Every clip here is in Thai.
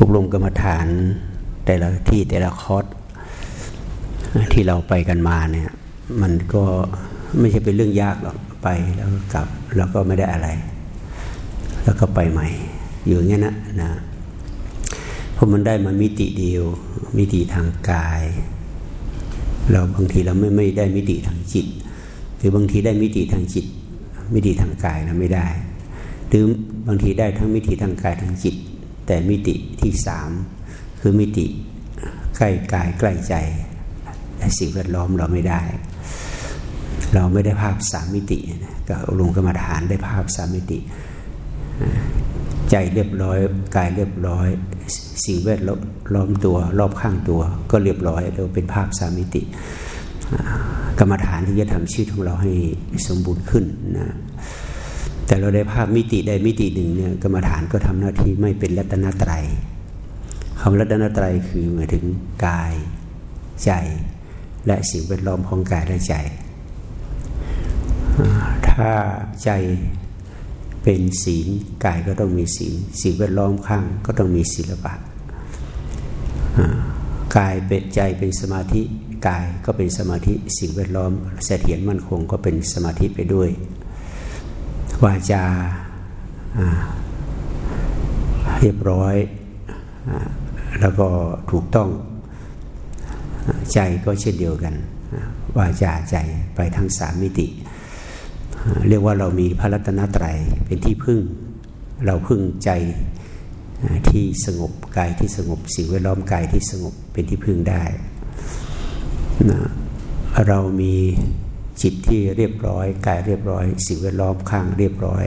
อบรมกรรมฐานแต่ละที่แต่ละคอร์สที่เราไปกันมาเนี่ย มันก็ไม่ใช่เป็นเรื่องยากหรอกไปแล้วกลับ แล้วก็ไม่ได้อะไร แล้วก็ไปใหม่ อยู่อย่างนี้นะนะเพราะมันได้มามิติเดียว มิติทางกาย เราบางทีเราไม่ไม่ได้มิติทางจิต หรือบางทีได้มิติทางจิต มิติทางกายเราไม่ได้ หรือบางทีได้ทั้งมิติทางกายทางจิต แต่มิติที่สามคือมิติใกล้กายใกล้ใจแต่สิ่งแวดล้อมเราไม่ได้ เราไม่ได้ภาพสามมิติกับลงกรรมฐานได้ภาพสามมิติ ใจเรียบร้อยกายเรียบร้อย สิ่งแวดล้อมตัว รอบข้างตัว ก็เรียบร้อยเราเป็นภาพสามมิติ กรรมฐานที่จะทำชีวิตของเราให้สมบูรณ์ขึ้นนะ แต่เราได้ภาพมิติใดมิติหนึ่งเนี่ยกรรมฐานก็ทำหน้าที่ไม่เป็นรัตนตรัยคำรัตนตรัยคือหมายถึงกายใจ และสิ่งแวดล้อมของกายและใจ ถ้าใจเป็นศีลกายก็ต้องมีศีลสิ่งแวดล้อมข้างก็ต้องมีศีลปะกายเป็นใจเป็นสมาธิกายก็เป็นสมาธิสิ่งแวดล้อมเสถียรมั่นคงก็เป็นสมาธิไปด้วย วาจาเรียบร้อย แล้วก็ถูกต้องใจก็เช่นเดียวกันวาจาใจไปทั้งสามมิติ เรียกว่าเรามีพระรัตนตรัยเป็นที่พึ่ง เราพึ่งใจที่สงบกายที่สงบสิ่งแวดล้อมกายที่สงบเป็นที่พึ่งได้นะเรามี จิตที่เรียบร้อยกายเรียบร้อย สิ่งแวดล้อมข้างเรียบร้อย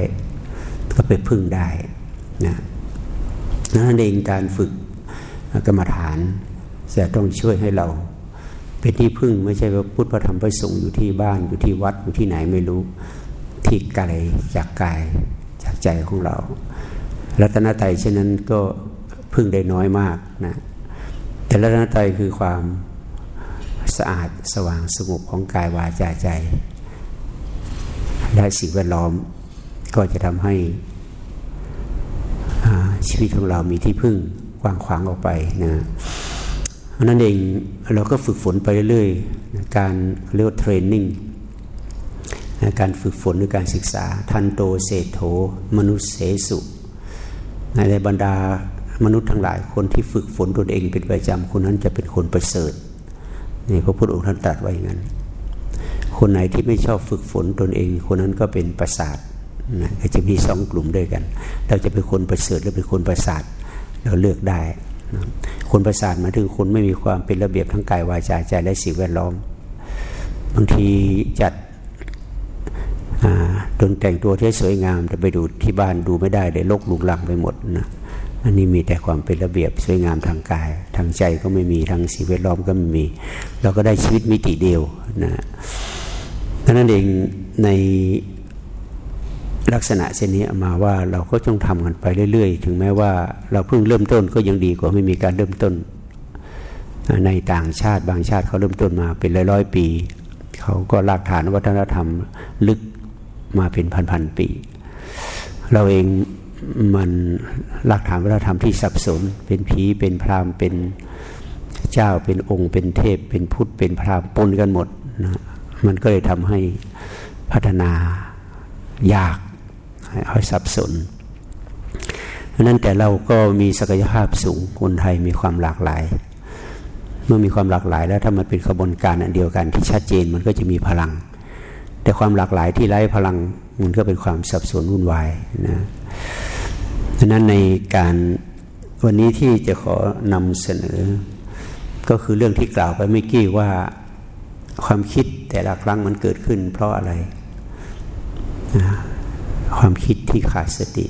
ก็ไปพึ่งได้นะนั่นเองการฝึกกรรมฐานจะต้องช่วยให้เราเป็นที่พึ่งไม่ใช่ว่าพุทธธรรมประสงค์อยู่ที่บ้านอยู่ที่วัดอยู่ที่ไหนไม่รู้ที่ไกลจากกายจากใจของเรารัตนตรัยเช่นนั้นก็พึ่งได้น้อยมากนะแต่รัตนตรัยคือความ สะอาดสว่างสงบของกายวาจาใจ และสิ่งแวดล้อมก็จะทำให้ชีวิตของเรามีที่พึ่งกว้างขวางออกไปนะนั่นเองเราก็ฝึกฝนไปเรื่อยๆ การเรียกว่าเทรนนิ่งการฝึกฝนหรือการศึกษา ทันโตเศโธมนุษย์เสสุในบรรดามนุษย์ทั้งหลายคนที่ฝึกฝนตนเองเป็นประจำคนนั้นจะเป็นคนประเสริฐ นี่พระพุทธองค์ท่านตรัสไว้อย่างนั้น คนไหนที่ไม่ชอบฝึกฝนตนเอง คนนั้นก็เป็นประสาทนะก็จะมีสองกลุ่มด้วยกัน เราจะเป็นคนประเสริฐหรือเป็นคนประสาทเราเลือกได้นะคนประสาทมาถึงคนไม่มีความเป็นระเบียบทั้งกายวาจาใจและสิ่งแวดล้อม บางทีจัดตนแต่งตัวที่สวยงามแต่ไปดูที่บ้านดูไม่ได้เลยลกลุกลังไปหมดนะ อันนี้มีแต่ความเป็นระเบียบสวยงามทางกาย ทางใจก็ไม่มีทางสิ่งแวดล้อมก็ไม่มี เราก็ได้ชีวิตมิติเดียวนะนั้นเองในลักษณะเช่นนี้มาว่าเราก็ต้องทำกันไปเรื่อย ๆ ถึงแม้ว่าเราเพิ่งเริ่มต้นก็ยังดีกว่าไม่มีการเริ่มต้น ในต่างชาติบางชาติเขาเริ่มต้นมาเป็นร้อยๆปี เขาก็รากฐานวัฒนธรรมลึกมาเป็นพันๆปี เราเอง มันรากฐานวัฒนธรรมที่สับสน เป็นผีเป็นพราหมณ์เป็นเจ้าเป็นองค์ เป็นเทพ เป็นพุทธเป็นพราหมณ์ปนกันหมดนะมันก็เลยทำให้พัฒนายากให้สับสนราะนั้นแต่เราก็มีศักยภาพสูงคนไทยมีความหลากหลาย เมื่อมีความหลากหลายแล้วถ้ามันเป็นขบวนการอันเดียวกันที่ชัดเจนมันก็จะมีพลัง แต่ความหลากหลายที่ไร้พลังมันก็เป็นความสับสนวุ่นวายนะ ดังนั้นในการวันนี้ที่จะขอนำเสนอ ก็คือเรื่องที่กล่าวไปเมื่อกี้ว่าความคิดแต่ละครั้งมันเกิดขึ้น เพราะอะไร ความคิดที่ขาดสติ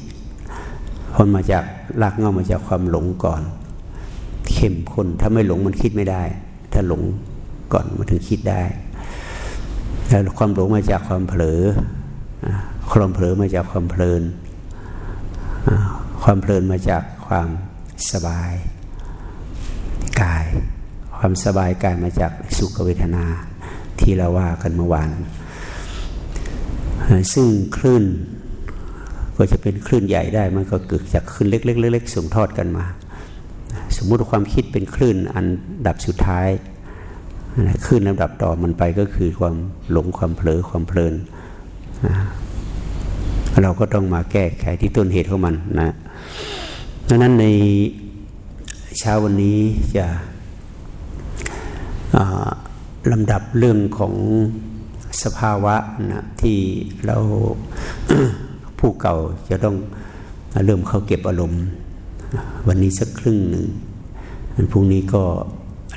คนมาจากลากเงามาจากความหลงก่อน เข้มข้นถ้าไม่หลงมันคิดไม่ได้ ถ้าหลงก่อนมันถึงคิดได้แล้วความหลงมาจากความเผลอความเผลอมาจากความเพลิน ความเพลินมาจากความสบายกาย ความสบายกายมาจากสุขเวทนาที่เราว่ากันเมื่อวานซึ่งคลื่นก็จะเป็นคลื่นใหญ่ได้มันก็เกิดจากคลื่นเล็กๆเล็กๆส่งทอดกันมา สมมุติความคิดเป็นคลื่นอันดับสุดท้ายคลื่นลำดับต่อมันไปก็คือความหลงความเผลอความเพลิน เราก็ต้องมาแก้ไขที่ต้นเหตุของมันนะดังนั้นในเช้าวันนี้จะลำดับเรื่องของสภาวะนะที่เราผู้เก่าจะต้องเริ่มเข้าเก็บอารมณ์ วันนี้สักครึ่งหนึ่งวันพรุ่งนี้ก็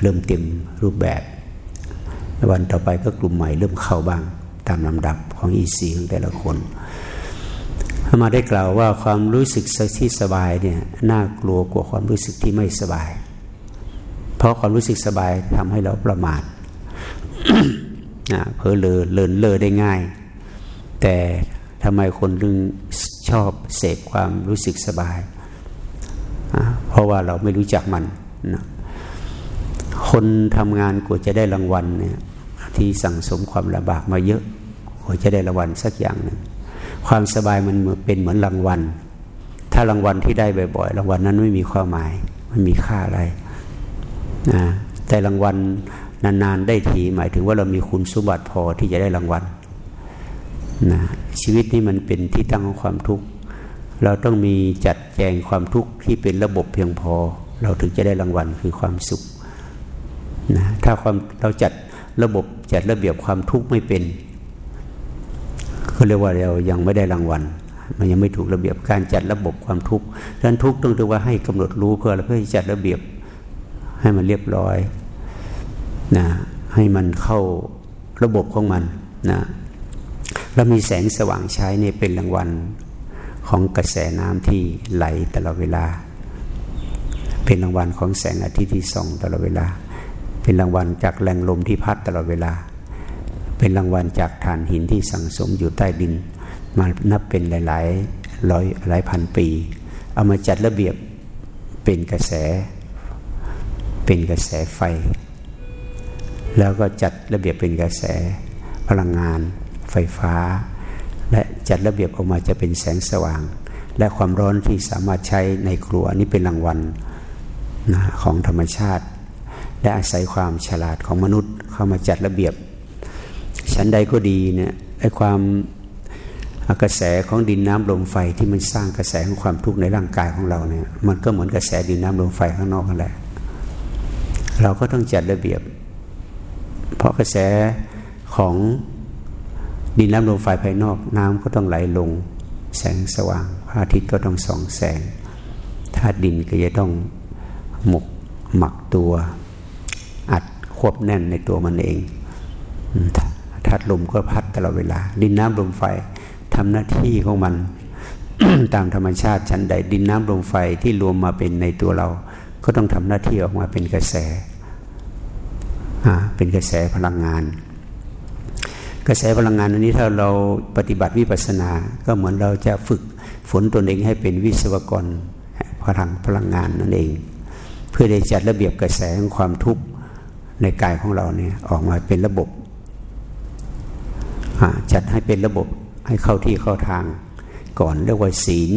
เริ่มเต็มรูปแบบ วันต่อไปก็กลุ่มใหม่เริ่มเข้าบ้างตามลำดับของอีซีของแต่ละคน มาได้กล่าวว่าความรู้สึกที่สบายเนี่ยน่ากลัวกว่าความรู้สึกที่ไม่สบาย เพราะความรู้สึกสบายทำให้เราประมาทเพอเลอเลินเลอได้ง่าย แต่ทำไมคนรึงชอบเสพความรู้สึกสบาย เพราะว่าเราไม่รู้จักมันนะคนทำงานกว่าจะได้รางวัลเนี่ยที่สั่งสมความลำบากมาเยอะกว่าจะได้รางวัลสักอย่างหนึ่ง ความสบายมันเป็นเหมือนรางวัล ถ้ารางวัลที่ได้บ่อยๆรางวัลนั้นไม่มีความหมายไม่มีค่าอะไรนะแต่รางวัลนานๆได้ทีหมายถึงว่าเรามีคุณสมบัติพอที่จะได้รางวัลนะชีวิตนี้มันเป็นที่ตั้งของความทุกข์เราต้องมีจัดแจงความทุกข์ที่เป็นระบบเพียงพอ เราถึงจะได้รางวัลคือความสุขนะถ้าความเราจัดระบบจัดระเบียบความทุกข์ไม่เป็น เรียกว่าเรายังไม่ได้รางวัล มันยังไม่ถูกระเบียบการจัดระบบความทุกข์ดังนั้นทุกต้องถือว่าให้กำหนดรู้เพื่อเพื่อจัดระเบียบให้มันเรียบร้อยนะให้มันเข้าระบบของมันนะเรามีแสงสว่างใช้เนี่ยเป็นรางวัลของกระแสน้ำที่ไหลตลอดเวลา เป็นรางวัลของแสงอาทิตย์ที่ส่องตลอดเวลา เป็นรางวัลจากแรงลมที่พัดตลอดเวลา เป็นรางวัลจากฐานหินที่สังสมอยู่ใต้ดิน มานับเป็นหลายๆร้อยหลายพันปี เอามาจัดระเบียบเป็นกระแส เป็นกระแสไฟ แล้วก็จัดระเบียบเป็นกระแส พลังงาน ไฟฟ้า และจัดระเบียบออกมาจะเป็นแสงสว่าง และความร้อนที่สามารถใช้ในครัวนี้เป็นรางวัลของธรรมชาติ และอาศัยความฉลาดของมนุษย์เข้ามาจัดระเบียบ ชั้นใดก็ดีเนี่ยไอ้ความกระแสของดินน้ำลมไฟที่มันสร้างกระแสของความทุกข์ในร่างกายของเราเนี่ย มันก็เหมือนกระแสดินน้ำลมไฟข้างนอกนั่นแหละเราก็ต้องจัดระเบียบ เพราะกระแสของดินน้ำลมไฟภายนอกน้ำก็ต้องไหลลง แสงสว่างพระอาทิตย์ก็ต้องส่องแสงธาตุดินก็จะต้องหมกหมักตัว อัดควบแน่นในตัวมันเอง ธาตุลมก็พัดตลอดเวลา ดินน้ำลมไฟทำหน้าที่ของมัน ตามธรรมชาติชั้นใด ดินน้ำลมไฟที่รวมมาเป็นในตัวเรา ก็ต้องทำหน้าที่ออกมาเป็นกระแสเป็นกระแสพลังงาน กระแสพลังงานอันนี้ถ้าเราปฏิบัติวิปัสสนา ก็เหมือนเราจะฝึกฝนตนเองให้เป็นวิศวกรพลังพลังงานนั่นเอง เพื่อได้จัดระเบียบกระแสของความทุกข์ในกายของเราเนี่ยออกมาเป็นระบบ จัดให้เป็นระบบให้เข้าที่เข้าทาง ก่อนเรียกว่าศีล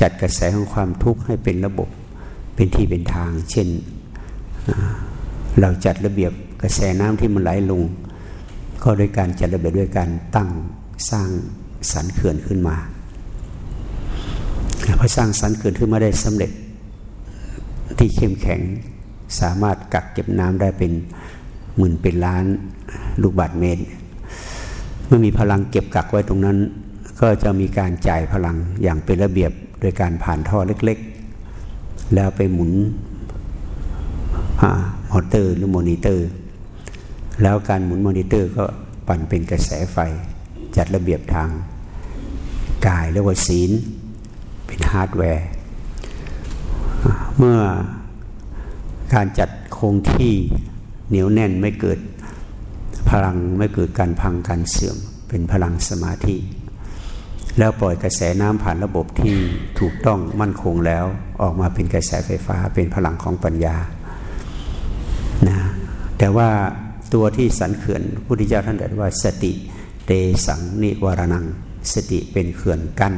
จัดกระแสของความทุกข์ให้เป็นระบบเป็นที่เป็นทาง เช่นเราจัดระเบียบกระแสน้ำที่มันไหลลง ก็โดยการจัดระเบียบด้วยการตั้งสร้างสันเขื่อนขึ้นมาพอสร้างสันเขื่อนขึ้นมาได้สำเร็จที่เข้มแข็งสามารถกักเก็บน้ำได้เป็นหมื่นเป็นล้านลูกบาทเมตร เมื่อมีพลังเก็บกักไว้ตรงนั้น ก็จะมีการจ่ายพลังอย่างเป็นระเบียบโดยการผ่านท่อเล็กๆ แล้วไปหมุนมอเตอร์หรือมอนิเตอร์ แล้วการหมุนมอนิเตอร์ก็ปั่นเป็นกระแสไฟ จัดระเบียบทางกายเรียกว่าศีล เป็นฮาร์ดแวร์ เมื่อการจัดคงที่เหนียวแน่นไม่เกิด พลังไม่เกิดการพังการเสื่อม เป็นพลังสมาธิ แล้วปล่อยกระแสน้ำผ่านระบบที่ถูกต้องมั่นคงแล้วออกมาเป็นกระแสไฟฟ้า เป็นพลังของปัญญานะแต่ว่าตัวที่สันเขื่อนพุทธเจ้าท่านตรัสว่าสติเตสังนิวรนัง สติเป็นเขื่อนกัน้น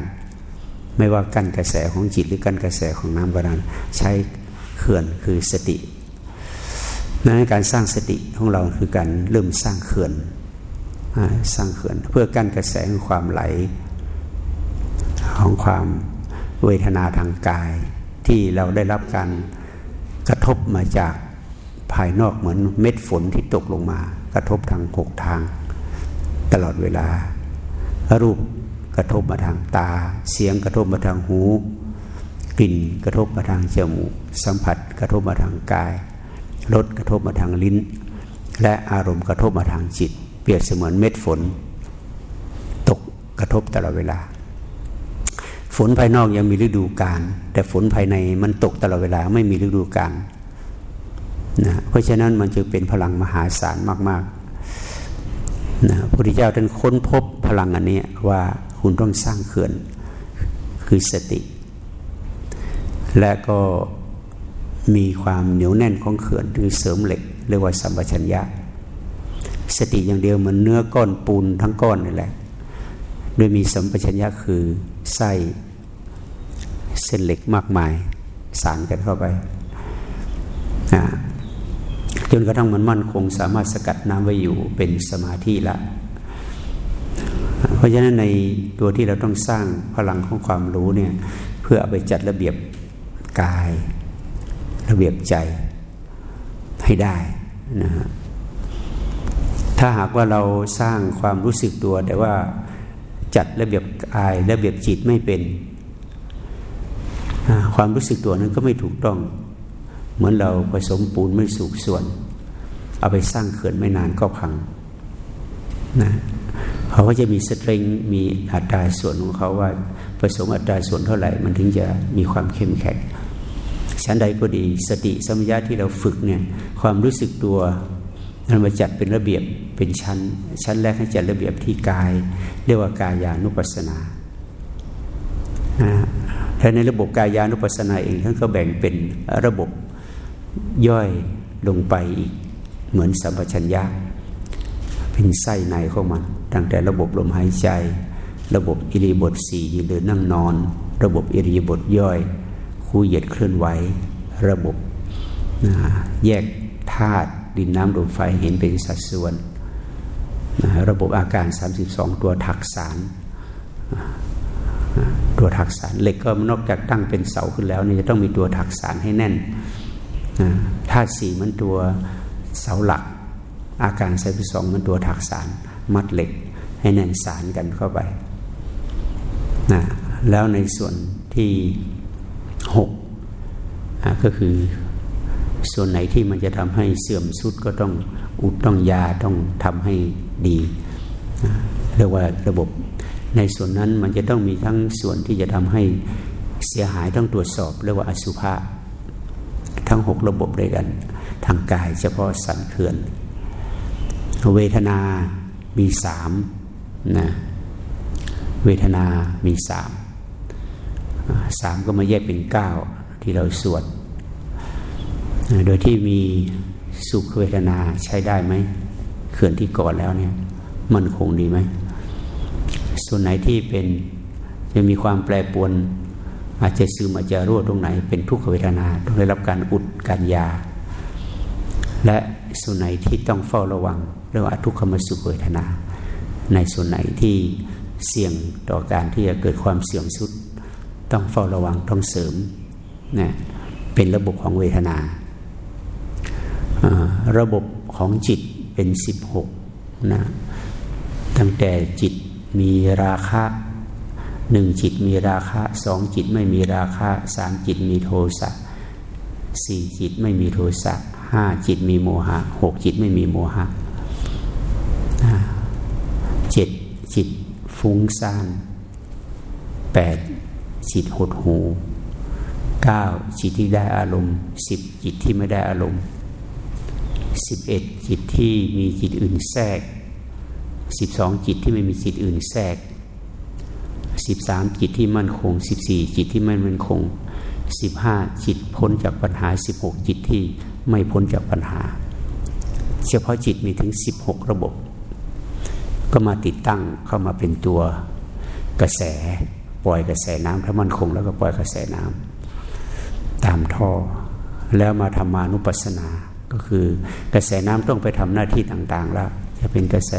ไม่ว่ากั้นกระแสของจิตหรือกั้นกระแสของน้ำก็นั้นใช้เขื่อนคือสติ นั้นการสร้างสติของเราคือการเริ่มสร้างเขื่อนสร้างเขื่อนเพื่อกั้นกระแสของความไหล ของความเวทนาทางกาย ที่เราได้รับการกระทบมาจากภายนอกเหมือนเม็ดฝนที่ตกลงมา กระทบทางหกทาง ตลอดเวลา รูปกระทบมาทางตา เสียงกระทบมาทางหู กลิ่นกระทบมาทางจมูกสัมผัสกระทบมาทางกาย รสกระทบมาทางลิ้น และอารมณ์กระทบมาทางจิต เปรียบเสมือนเม็ดฝน ตกกระทบตลอดเวลา ฝนภายนอกยังมีฤดูกาลแต่ฝนภายในมันตกตลอดเวลาไม่มีฤดูกาลนะเพราะฉะนั้นมันจึงเป็นพลังมหาศาลมากๆนะพระพุทธเจ้าท่านค้นพบพลังอันนี้ว่าคุณต้องสร้างเขื่อนคือสติ และก็ มีความเหนียวแน่นของเขื่อนหรือเสริมเหล็กเรียกว่าสัมปชัญญะ สติอย่างเดียวเหมันเนื้อก้อนปูนทั้งก้อนนี่แหละ โดยมีสัมปชัญญะคือไส้เส้นเหล็กมากมายสารกันเข้าไปจนกระทั่งมันมั่นคงสามารถสกัดน้ำไว้อยู่เป็นสมาธิละ เพราะฉะนั้นในตัวที่เราต้องสร้างพลังของความรู้เนี่ยเพื่อเอาไปจัดระเบียบกาย ระเบียบใจให้ได้นะฮะถ้าหากว่าเราสร้างความรู้สึกตัว แต่ว่าจัดระเบียบกายระเบียบจิตไม่เป็นความรู้สึกตัวนั้นก็ไม่ถูกต้อง เหมือนเราผสมปูนไม่สุกส่วน เอาไปสร้างเขื่อนไม่นานก็พังนะเขาก็จะมีสตริงมีอัตราส่วนของเขาว่าผสมอัตราส่วนเท่าไหร่ มันถึงจะมีความเข้มแข็ง ชั้นใดก็ดีสติสมัญาที่เราฝึกเนี่ยความรู้สึกตัวเรามาจัดเป็นระเบียบเป็นชั้น ชั้นแรกให้จัดระเบียบที่กาย เรียกว่ากายานุปัสสนาแต่ในระบบกายานุปัสสนาเองท่านก็แบ่งเป็นระบบย่อยลงไปอีกเหมือนสัมปชัญญะเป็นไส้ในของมันตั้งแต่ระบบลมหายใจ ระบบอิริบทสี่ยืนเดินนั่งนอน ระบบอิริบทย่อย คู่เหยียดเคลื่อนไหวระบบนะแยกธาตุดินน้ำลมไฟเห็นเป็นสัดส่วนนะระบบอาการ 32 ตัวถักสารตัวถักสารเหล็กก็นอกจากตั้งเป็นเสาขึ้นแล้วนี่จะต้องมีตัวถักสารให้แน่นธาตุสี่มันตัวเสาหลัก อาการสามสองมันตัวถักสาร มัดเหล็กให้แน่นสารกันเข้าไปนะแล้วในส่วนที่ ก็คือส่วนไหนที่มันจะทำให้เสื่อมสุดก็ต้องอุดต้องยาต้องทำให้ดีเรียกว่าระบบ ในส่วนนั้นมันจะต้องมีทั้งส่วนที่จะทำให้เสียหายต้องตรวจสอบเรียกว่าอสุภะทั้งหกระบบด้วยกัน ทางกายเฉพาะสันเขื่อน เวทนามีสามนะเวทนามีสามสามก็มาแยกเป็นเก้า ที่เราสวด โดยที่มีสุขเวทนาใช้ได้ไหมเขื่อนที่ก่อนแล้วเนี่ยมันคงดีไหม ส่วนไหนที่เป็นจะมีความแปรปรวน อาจจะซึมอาจจะรั่วตรงไหน เป็นทุกขเวทนาต้องได้รับการอุดการยา และส่วนไหนที่ต้องเฝ้าระวังเรียกว่าทุกขมสุขเวทนา ในส่วนไหนที่เสี่ยงต่อการที่จะเกิดความเสื่อมสุด ต้องเฝ้าระวังต้องเสริม นะเป็นระบบของเวทนา ระบบของจิตเป็นสิบหกนะตั้งแต่จิตมีราคะหนึ่งจิตมีราคะสองจิตไม่มีราคะสามจิตมีโทสะสี่จิตไม่มีโทสะห้าจิตมีโมหะหกจิตไม่มีโมหะเจ็ดจิตฟุ้งซ่านแปดจิตหดหู เก้าจิตที่ได้อารมณ์สิบจิตที่ไม่ได้อารมณ์สิบเอ็ดจิตที่มีจิตอื่นแทรกสิบสองจิตที่ไม่มีจิตอื่นแทรกสิบสามจิตที่มั่นคงสิบสี่จิตที่ไม่มั่นคงสิบห้าจิตพ้นจากปัญหาสิบหกจิตที่ไม่พ้นจากปัญหา เฉพาะจิตมีถึงสิบหกระบบ ก็มาติดตั้งเข้ามาเป็นตัวกระแส ปล่อยกระแสน้ำถ้ามันคงแล้วก็ปล่อยกระแสน้ำ ตามท่อ แล้วมาทำมานุปัสสนา ก็คือกระแสน้ำต้องไปทำหน้าที่ต่างๆ แล้ว จะเป็นกระแส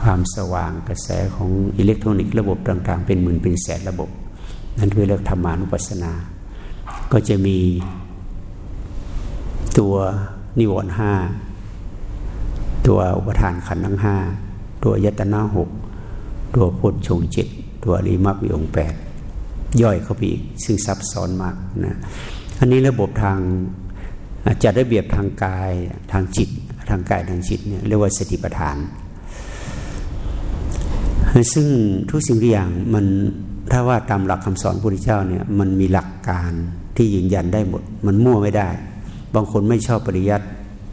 ความสว่างกระแสของอิเล็กทรอนิกส์ระบบต่าง ๆ เป็นหมื่นเป็นแสนระบบ นั่นคือเรียกธรรมานุปัสสนา ก็จะมีตัวนิวรณ์ห้าตัวอุปทานขันธ์ทั้งห้าตัวยตนาหกตัวพุทธชงจิตตัวริมักมีองแปด ย่อยเข้าไปอีกซึ่งซับซ้อนมากนะอันนี้ระบบทางจัดระเบียบทางกายทางจิต ทางกายทางจิตเนี่ยเรียกว่าสติปัฏฐาน ซึ่งทุกสิ่งทุกอย่างมันถ้าว่าตามหลักคำสอนพระพุทธเจ้าเนี่ยมันมีหลักการที่ยืนยันได้หมด มันมั่วไม่ได้ บางคนไม่ชอบปริยัติ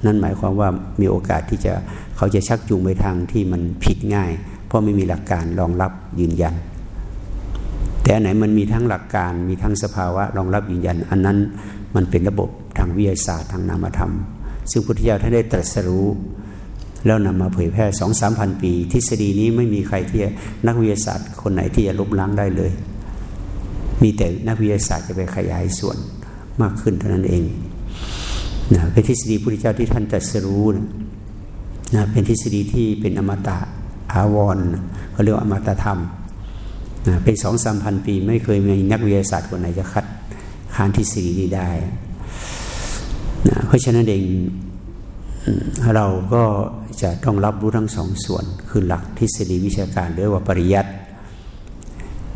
นั่นหมายความว่ามีโอกาสที่จะเขาจะชักจูงไปทางที่มันผิดง่าย เพราะไม่มีหลักการรองรับยืนยัน แต่อันไหนมันมีทั้งหลักการมีทั้งสภาวะรองรับยืนยัน อันนั้นมันเป็นระบบทางวิทยาศาสตร์ทางนามธรรม ซึ่งพุทธเจ้าท่านได้ตรัสรู้แล้วนำมาเผยแพร่สองสามพันปี ทฤษฎีนี้ไม่มีใครที่นักวิทยาศาสตร์คนไหนที่จะลบล้างได้เลย มีแต่นักวิทยาศาสตร์จะไปขยายส่วนมากขึ้นเท่านั้นเองนะเป็นทฤษฎีพุทธเจ้าที่ท่านตรัสรู้นะนะเป็นทฤษฎีที่เป็นอมตะอาวรเขาเรียกว่าอมตะธรรม นะเป็นสองสามพันปี ไม่เคยมีนักวิทยาศาสตร์คนไหนจะคัดค้านทฤษฎีนี้ได้นะเพราะฉะนั้นเองเราก็จะต้องรับรู้ทั้งสองส่วน คือหลักทฤษฎีวิชาการหรือว่าปริยัติ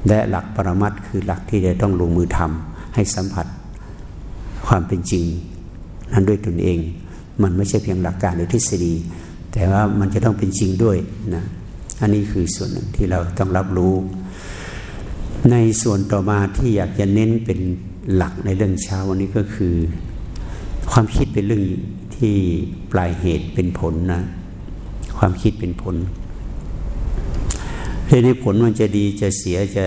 และหลักปรมัตคือหลักที่จะต้องลงมือทำให้สัมผัสความเป็นจริง นั้นด้วยตนเอง มันไม่ใช่เพียงหลักการหรือทฤษฎี แต่ว่ามันจะต้องเป็นจริงด้วยนะอันนี้คือส่วนหนึ่งที่เราต้องรับรู้ ในส่วนต่อมาที่อยากจะเน้นเป็นหลักในเรื่องเช้าวันนี้ก็คือ ความคิดเป็นเรื่องที่ปลายเหตุเป็นผลนะ ความคิดเป็นผลเรื่องในผลมันจะดีจะเสียจะ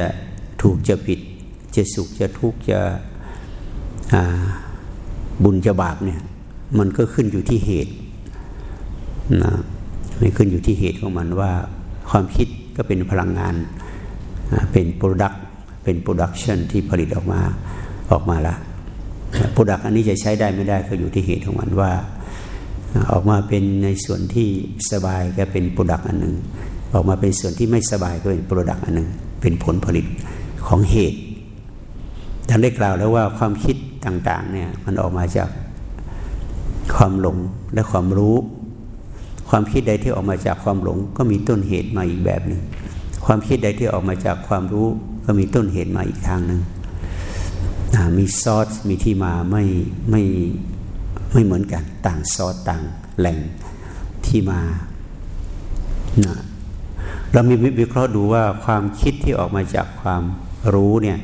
ถูกจะผิด จะสุขจะทุกข์จะบุญจะบาปเนี่ยมันก็ขึ้นอยู่ที่เหตุนะไม่ขึ้นอยู่ที่เหตุของมันว่า ความคิดก็เป็นพลังงาน เป็นโปรดักเป็นโปรดักชันที่ผลิตออกมาออกมาละ product อันนี้จะใช้ได้ไม่ได้ก็อยู่ที่เหตุของมันว่า ออกมาเป็นในส่วนที่สบายก็เป็น product อันหนึ่งออกมาเป็นส่วนที่ไม่สบายก็เป็น product อันหนึ่งเป็นผลผลิตของเหตุท่านได้กล่าวแล้วว่าความคิดต่างๆเนี่ยมันออกมาจากความหลงและความรู้ ความคิดใดที่ออกมาจากความหลง ก็มีต้นเหตุมาอีกแบบหนึ่ง ความคิดใดที่ออกมาจากความรู้ก็มีต้นเหตุมาอีกทางหนึ่งมีซอสมีที่มาไม่ไม่ไม่เหมือนกัน ต่างซอสต่างแหล่งที่มานะเรามีวิเคราะห์ดูว่าความคิดที่ออกมาจากความรู้เนี่ย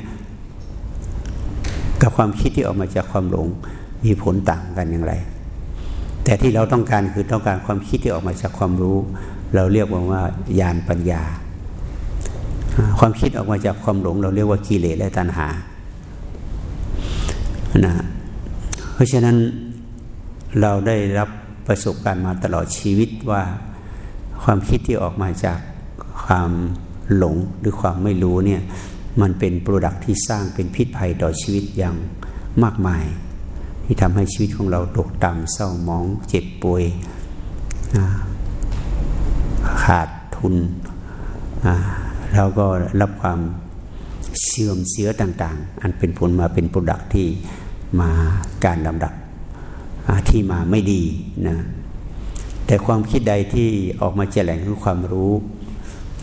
กับความคิดที่ออกมาจากความหลง มีผลต่างกันอย่างไร แต่ที่เราต้องการคือต้องการความคิดที่ออกมาจากความรู้ เราเรียกว่าว่าญาณปัญญา ความคิดออกมาจากความหลง เราเรียกว่ากิเลสและตัณหานะเพราะฉะนั้นเราได้รับประสบการณ์มาตลอดชีวิตว่าความคิดที่ออกมาจากความหลงหรือความไม่รู้เนี่ยมันเป็นโปรดักที่สร้างเป็นพิษภัยต่อชีวิตอย่างมากมาย ที่ทำให้ชีวิตของเราตกต่ำเศร้าหมอง เจ็บป่วยขาดทุน แล้วก็รับความเสื่อมเสียต่างๆ อันเป็นผลมาเป็นโปรดักที่มาการลำดับที่มาไม่ดีนะแต่ความคิดใดที่ออกมาแจแหลงคือความรู้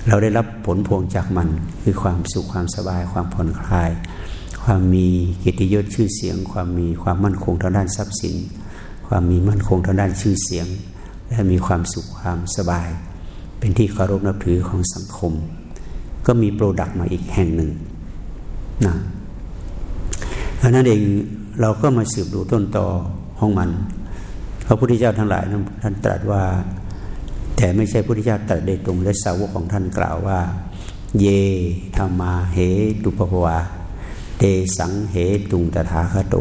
เราได้รับผลพวงจากมัน คือความสุขความสบายความผ่อนคลาย ความมีกิติยศชื่อเสียง ความมีความมั่นคงทางด้านทรัพย์สิน ความมีมั่นคงทางด้านชื่อเสียง และมีความสุขความสบาย เป็นที่เคารพนับถือของสังคม ก็มีโปรดักต์มาอีกแห่งหนึ่งนะเพราะนั้นเองเราก็มาสืบดูต้นตอของมัน พระพุทธเจ้าทั้งหลายท่านตรัสว่า แต่ไม่ใช่พระพุทธเจ้าตรัสโดยตรงและสาวกของท่านกล่าวว่า เยธรรมาเหตุปภวาเตสังเหตุงตถาคโต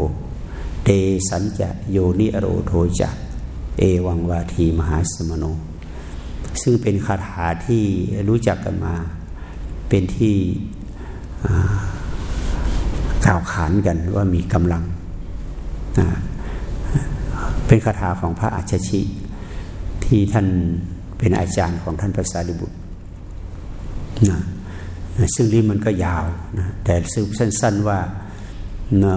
เตสัญจะโยนิโรโทจะเอวังวาทีมหาสมโน ซึ่งเป็นคาถาที่รู้จักกันมา เป็นที่กล่าวขานกันว่ามีกำลัง เป็นคาถาของพระอาชชิ ที่ท่านเป็นอาจารย์ของท่านพระสารีบุตรนะซึ่งนี้มันก็ยาวนะแต่ซึ่งสั้น ๆว่า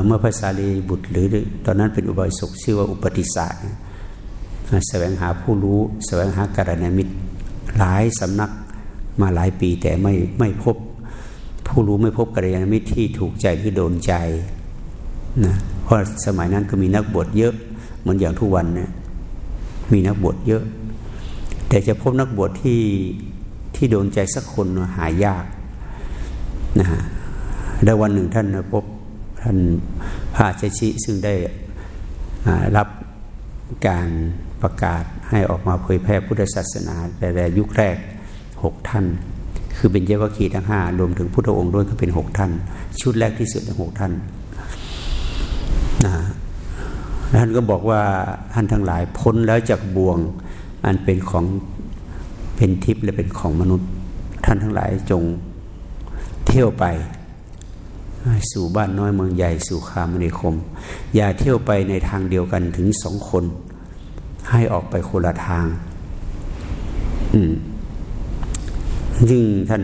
เมื่อพระสารีบุตรหรือ ตอนนั้นเป็นอุบายสกชื่อว่าอุปติสาแสวงหาผู้รู้ แสวงหาการณมิตรหลายสำนัก มาหลายปีแต่ไม่ไม่พบ ผู้รู้ไม่พบกัลยาณมิตรที่ถูกใจที่โดนใจนะเพราะสมัยนั้นก็มีนักบวชเยอะเหมือนอย่างทุกวันเนี่ยมีนักบวชเยอะ แต่จะพบนักบวชที่ที่โดนใจสักคนหายากนะฮะแล้ววันหนึ่งท่านพบท่านพระเจชิซึ่งได้รับการประกาศให้ออกมาเผยแพร่พุทธศาสนาแต่ยุคแรก หกท่าน คือเป็นเยวคีทั้งห้ารวมถึงพุทธองค์ด้วยก็เป็นหกท่าน ชุดแรกที่สุดทั้งหกท่านนะท่านก็บอกว่าท่านทั้งหลายพ้นแล้วจากบ่วงอันเป็นของเป็นทิพย์และเป็นของมนุษย์ ท่านทั้งหลายจงเที่ยวไป สู่บ้านน้อยเมืองใหญ่สู่คามนิคม อย่าเที่ยวไปในทางเดียวกันถึงสองคน ให้ออกไปคนละทาง อืม ซึ่งท่าน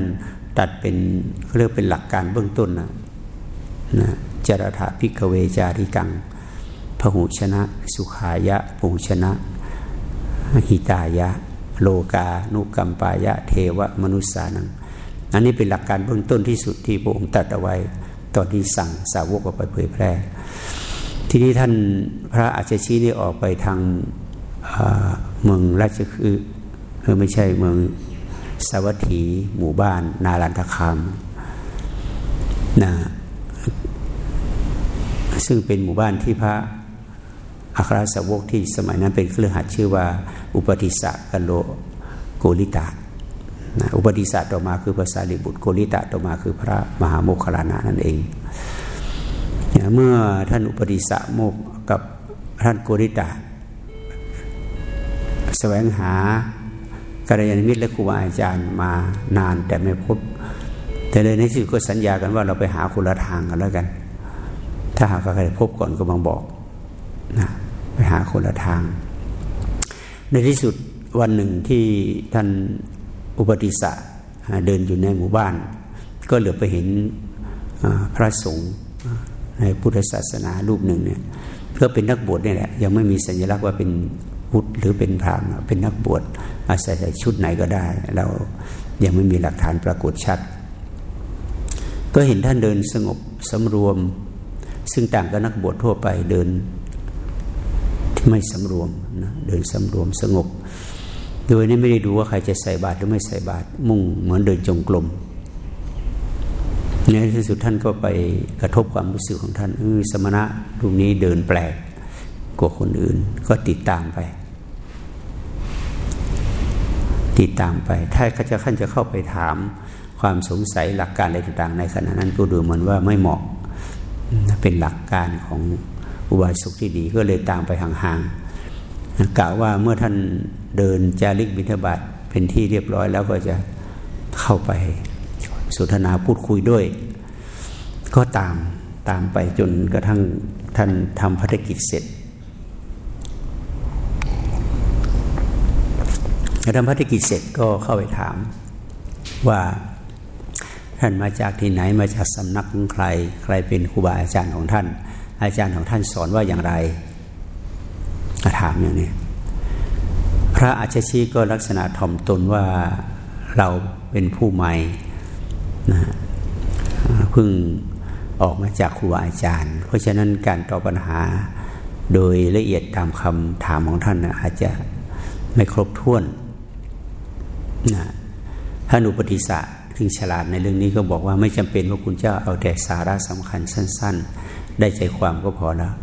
ตัดเป็นเรียกเป็นหลักการเบื้องต้นนะนะจรถาพิกเวจาริกังพหุชนะ สุขายะปุชนะหิตายะ โลกา นุกัมปายะ เทวมนุษสานัง อันนี้เป็นหลักการเบื้องต้นที่สุดที่พระองค์ตัดเอาไว้ ตอนที่สั่งสาวกออกไปเผยแพร่ ที่นี้ท่านพระอาจารย์ชี้นี่ออกไปทางเมืองราชคือไม่ใช่เมือง สวัสดีหมู่บ้าน นารันทคามนะซึ่งเป็นหมู่บ้านที่พระอัครสาวกที่สมัยนั้นเป็นเครือขัดชื่อว่า อุปติสะกันโลโกริตะนะอุปติสะต่อมาคือภาษาลิบุตรโกริตะต่อมาคือพระมหาโมคคลานะนั่นเองเมื่อท่านอุปติสะโมกกับท่านโกริตะแสวงหา กัลยาณมิตรและครูบาอาจารย์มานานแต่ไม่พบ แต่เลยในที่สุดก็สัญญากันว่าเราไปหาคนละทางกันแล้วกัน ถ้าหากใครพบก่อนก็บังบอกนะไปหาคนละทาง ในที่สุดวันหนึ่งที่ท่านอุปติสะเดินอยู่ในหมู่บ้าน ก็เหลือไปเห็นพระสงฆ์ในพุทธศาสนารูปหนึ่งเนี่ยเพื่อเป็นนักบวชนี่แหละยังไม่มีสัญลักษณ์ว่าเป็น พุทธหรือเป็นพรามเป็นนักบวชอาศัยใส่ชุดไหนก็ได้ เรายังไม่มีหลักฐานปรากฏชัด ก็เห็นท่านเดินสงบสำรวม ซึ่งต่างกับนักบวชทั่วไปเดินที่ไม่สำรวมนะเดินสำรวมสงบ โดยนี้ไม่ได้ดูว่าใครจะใส่บาตรหรือไม่ใส่บาตรมุ่งเหมือนเดินจงกรมในที่สุดท่านก็ไปกระทบความรู้สึกของท่านเออสมณะรูปนี้เดินแปลกกว่าคนอื่น ก็ติดตามไป ติดตามไป ถ้าเขาจะขั้นจะเข้าไปถามความสงสัยหลักการอะไรต่างๆ ในขณะนั้นก็ดูเหมือนว่าไม่เหมาะเป็นหลักการของอุบายสุขที่ดีก็เลยตามไปห่างๆกล่าวว่าเมื่อท่านเดินจาริกบิณฑบาตเป็นที่เรียบร้อยแล้วก็จะเข้าไปสนทนาพูดคุยด้วย ก็ตามตามไปจนกระทั่งท่านทำภารกิจเสร็จ ทำพัฒกิจเสร็จก็เข้าไปถามว่าท่านมาจากที่ไหนมาจากสำนักของใคร ใครเป็นครูบาอาจารย์ของท่าน อาจารย์ของท่านสอนว่าอย่างไรถามอย่างนี้ พระอาชชีก็ลักษณะถ่อมตนว่าเราเป็นผู้ใหม่นะเพิ่งออกมาจากครูบาอาจารย์ เพราะฉะนั้นการตอบปัญหาโดยละเอียดตามคำถามของท่านอาจจะไม่ครบถ้วน นะท่านอุปติสะถึงฉลาดในเรื่องนี้ก็บอกว่าไม่จำเป็นว่าคุณเจ้าเอาแต่สาระสำคัญสั้น ๆ ได้ใจความก็พอแล้ว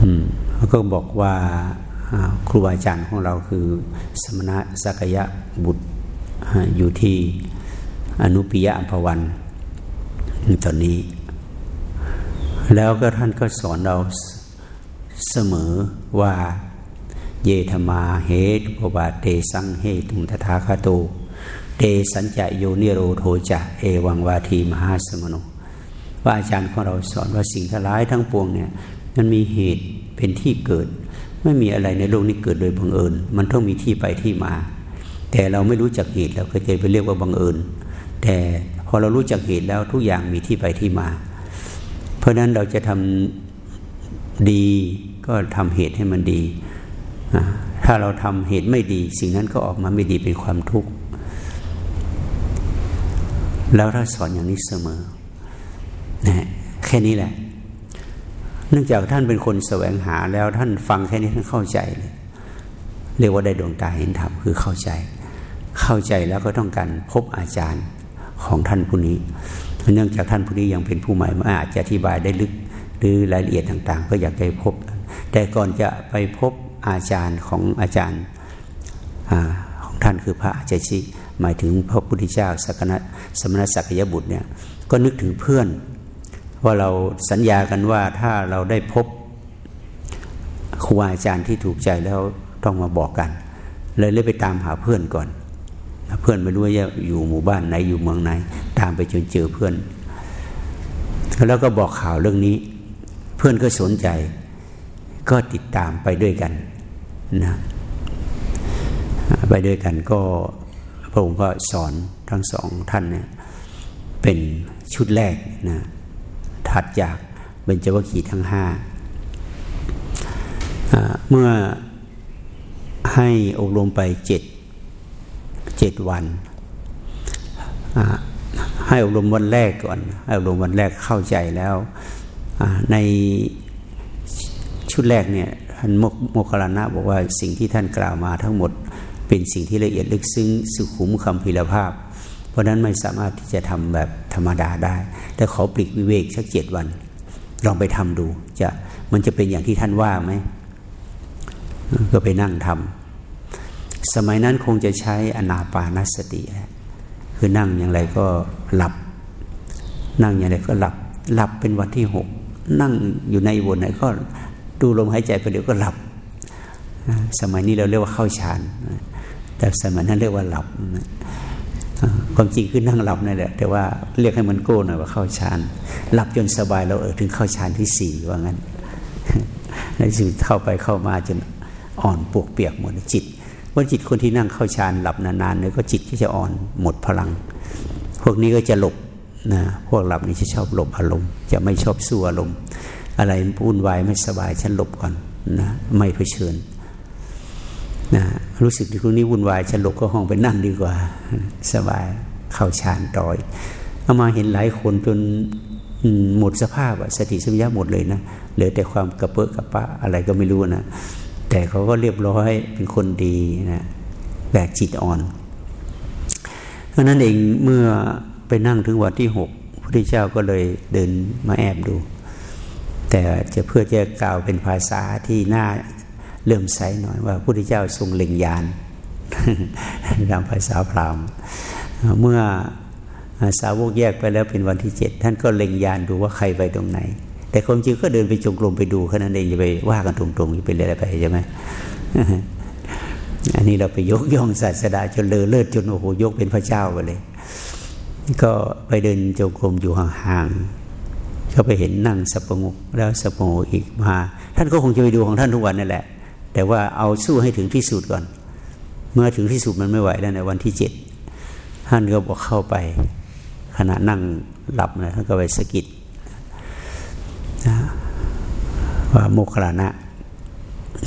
อืมแล้วก็บอกว่าครูอาจารย์ของเราคือสมณะสักยะบุตรอยู่ที่อนุปิยะอัมพวันตอนนี้ แล้วก็ท่านก็สอนเราเสมอว่า เยธมาเหตุปบาเตสังเหตุงทถาคาโต เตสัญจะโยนิโรโทจะเอวังวาทีมหาสมโนว่าอาจารย์ของเราสอนว่าสิ่งทั้งหลายทั้งปวงเนี่ยมันมีเหตุเป็นที่เกิด ไม่มีอะไรในโลกนี้เกิดโดยบังเอิญ มันต้องมีที่ไปที่มา แต่เราไม่รู้จักเหตุเราก็จะไปเรียกว่าบังเอิญ แต่พอเรารู้จักเหตุแล้วทุกอย่างมีที่ไปที่มา เพราะนั้นเราจะทำดีก็ทำเหตุให้มันดี ถ้าเราทำเหตุไม่ดี สิ่งนั้นก็ออกมาไม่ดีเป็นความทุกข์ แล้วถ้าสอนอย่างนี้เสมอนะแค่นี้แหละ เนื่องจากท่านเป็นคนแสวงหาแล้วท่านฟังแค่นี้ท่านเข้าใจเลยเรียกว่าได้ดวงตาเห็นธรรมคือเข้าใจ เข้าใจแล้วก็ต้องการพบอาจารย์ของท่านผู้นี้ เนื่องจากท่านผู้นี้ยังเป็นผู้ใหม่ไม่อาจจะอธิบายได้ลึกหรือรายละเอียดต่าง ๆ ก็อยากไปพบ แต่ก่อนจะไปพบ อาจารย์ของอาจารย์ของท่านคือพระอาจชิ หมายถึงพระพุทธเจ้าสักนะสมณศักยบุตรเนี่ยก็นึกถึงเพื่อน ว่าเราสัญญากันว่าถ้าเราได้พบครูอาจารย์ที่ถูกใจแล้วต้องมาบอกกัน เลยเลยไปตามหาเพื่อนก่อน เพื่อนไม่รู้ว่าอยู่หมู่บ้านไหนอยู่เมืองไหน ตามไปจนเจอเพื่อน แล้วก็บอกข่าวเรื่องนี้ เพื่อนก็สนใจ ก็ติดตามไปด้วยกัน นะไปด้วยกันก็พระองค์ก็สอนทั้งสองท่านเนี่ยเป็นชุดแรกนะถัดจากเบญจวัคคีย์ทั้งห้าเมื่อให้อบรมไปเจ็ดเจ็ดวัน ให้อบรมวันแรกก่อน ให้อบรมวันแรกเข้าใจแล้ว ในชุดแรกเนี่ย ท่านโมคคลานะบอกว่าสิ่งที่ท่านกล่าวมาทั้งหมดเป็นสิ่งที่ละเอียดลึกซึ้งสุขุมคำพิรภาพ เพราะนั้นไม่สามารถที่จะทำแบบธรรมดาได้ แต่ขอปลีกวิเวกสักเจ็ดวัน ลองไปทำดู จะมันจะเป็นอย่างที่ท่านว่าไหมก็ไปนั่งทำสมัยนั้นคงจะใช้อนาปานสติ คือนั่งอย่างไรก็หลับ นั่งอย่างไรก็หลับหลับเป็นวันที่หกนั่งอยู่ในวนไหนก็ ดูลมหายใจไปเดี๋ยวก็หลับ สมัยนี้เราเรียกว่าเข้าฌาน แต่สมัยนั้นเรียกว่าหลับ ความจริงคือนั่งหลับนั่นแหละ แต่ว่าเรียกให้มันโก้หน่อยว่าเข้าฌาน หลับจนสบายเราเออถึงเข้าฌานที่สี่ว่างั้นในสิ่งเข้าไปเข้ามาจนอ่อนปวกเปียกหมดจิตว่าจิตคนที่นั่งเข้าฌานหลับนานๆเนี่ยก็จิตที่จะอ่อนหมดพลัง พวกนี้ก็จะหลบนะพวกหลับนี่จะชอบหลบอารมณ์ จะไม่ชอบสู้อารมณ์ อะไรวุ่นวายไม่สบายฉันหลบก่อนนะไม่เผชิญนะรู้สึกที่ตรงนี้วุ่นวายฉันหลบก็ห้องไปนั่งดีกว่า สบายเข้าฌานต่อยเอามาเห็นหลายคนจนหมดสภาพสติสัมยาหมดเลยนะเหลือแต่ความกระเปื้อกระปะอะไรก็ไม่รู้นะแต่เขาก็เรียบร้อยเป็นคนดีนะแบกจิตอ่อนเพราะนั้นเองเมื่อไปนั่งถึงวันที่หกพระพุทธเจ้าก็เลยเดินมาแอบดู แต่จะเพื่อจะกล่าวเป็นภาษาที่น่าเลื่อมใสหน่อยว่าพระพุทธเจ้าทรงเล็งยานตามภาษาพราหมณ์เมื่อสาวกแยกไปแล้วเป็นวันที่เจ็ดท่านก็เล็งยานดูว่าใครไปตรงไหน แต่ความจริงก็เดินไปจงกรมไปดูแค่นั้นเองอย่าไปว่ากันตรงๆอย่าไปอะไรไปใช่ไหมอันนี้เราไปยกย่องศาสดาจนเลอเลิศจนโอ้โหยกเป็นพระเจ้าไปเลย ก็ไปเดินจงกรมอยู่ห่างๆ ก็ไปเห็นนั่งสปงกแล้วสปงกอีกมา ท่านก็คงจะไปดูของท่านทุกวันนั่นแหละ แต่ว่าเอาสู้ให้ถึงที่สุดก่อน เมื่อถึงที่สุดมันไม่ไหวแล้วในวันที่เจ็ดท่านก็บอกเข้าไป ขณะนั่งหลับนะท่านก็ไปสกิดนะว่าโมคลานะ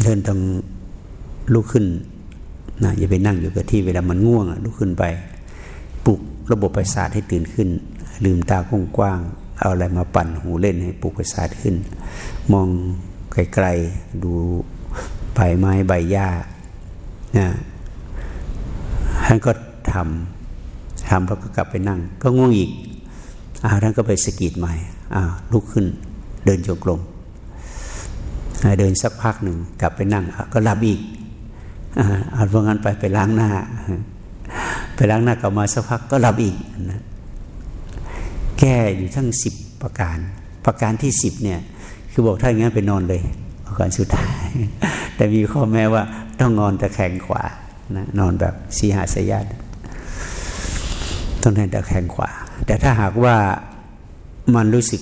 เดินต้องลุกขึ้นนะอย่าไปนั่งอยู่กับที่เวลามันง่วงลุกขึ้นไป ปลุกระบบประสาทให้ตื่นขึ้น ลืมตากว้างๆ เอาอะไรมาปั่นหูเล่นให้ปลุกประสาทขึ้น มองไกลๆดูใบไม้ใบหญ้านะท่านก็ทำทำแล้วก็กลับไปนั่ง ก็ง่วงอีกอ้าวท่านก็ไปสกิดใหม่อ้าวลุกขึ้น เดินจงกรมเดินสักพักหนึ่งกลับไปนั่ง ก็หลับอีกเอาเพราะงั้นไปไปล้างหน้า ไปล้างหน้ากลับมาสักพักก็หลับอีกนะ แก้อยู่ทั้งสิบประการ ประการที่สิบเนี่ย คือบอกถ้าอย่างนั้นไปนอนเลยประการสุดท้าย แต่มีข้อแม้ว่าต้องนอนตะแคงขวานะนอนแบบสีหาสยาตต้องนอนตะแคงขวา แต่ถ้าหากว่ามันรู้สึก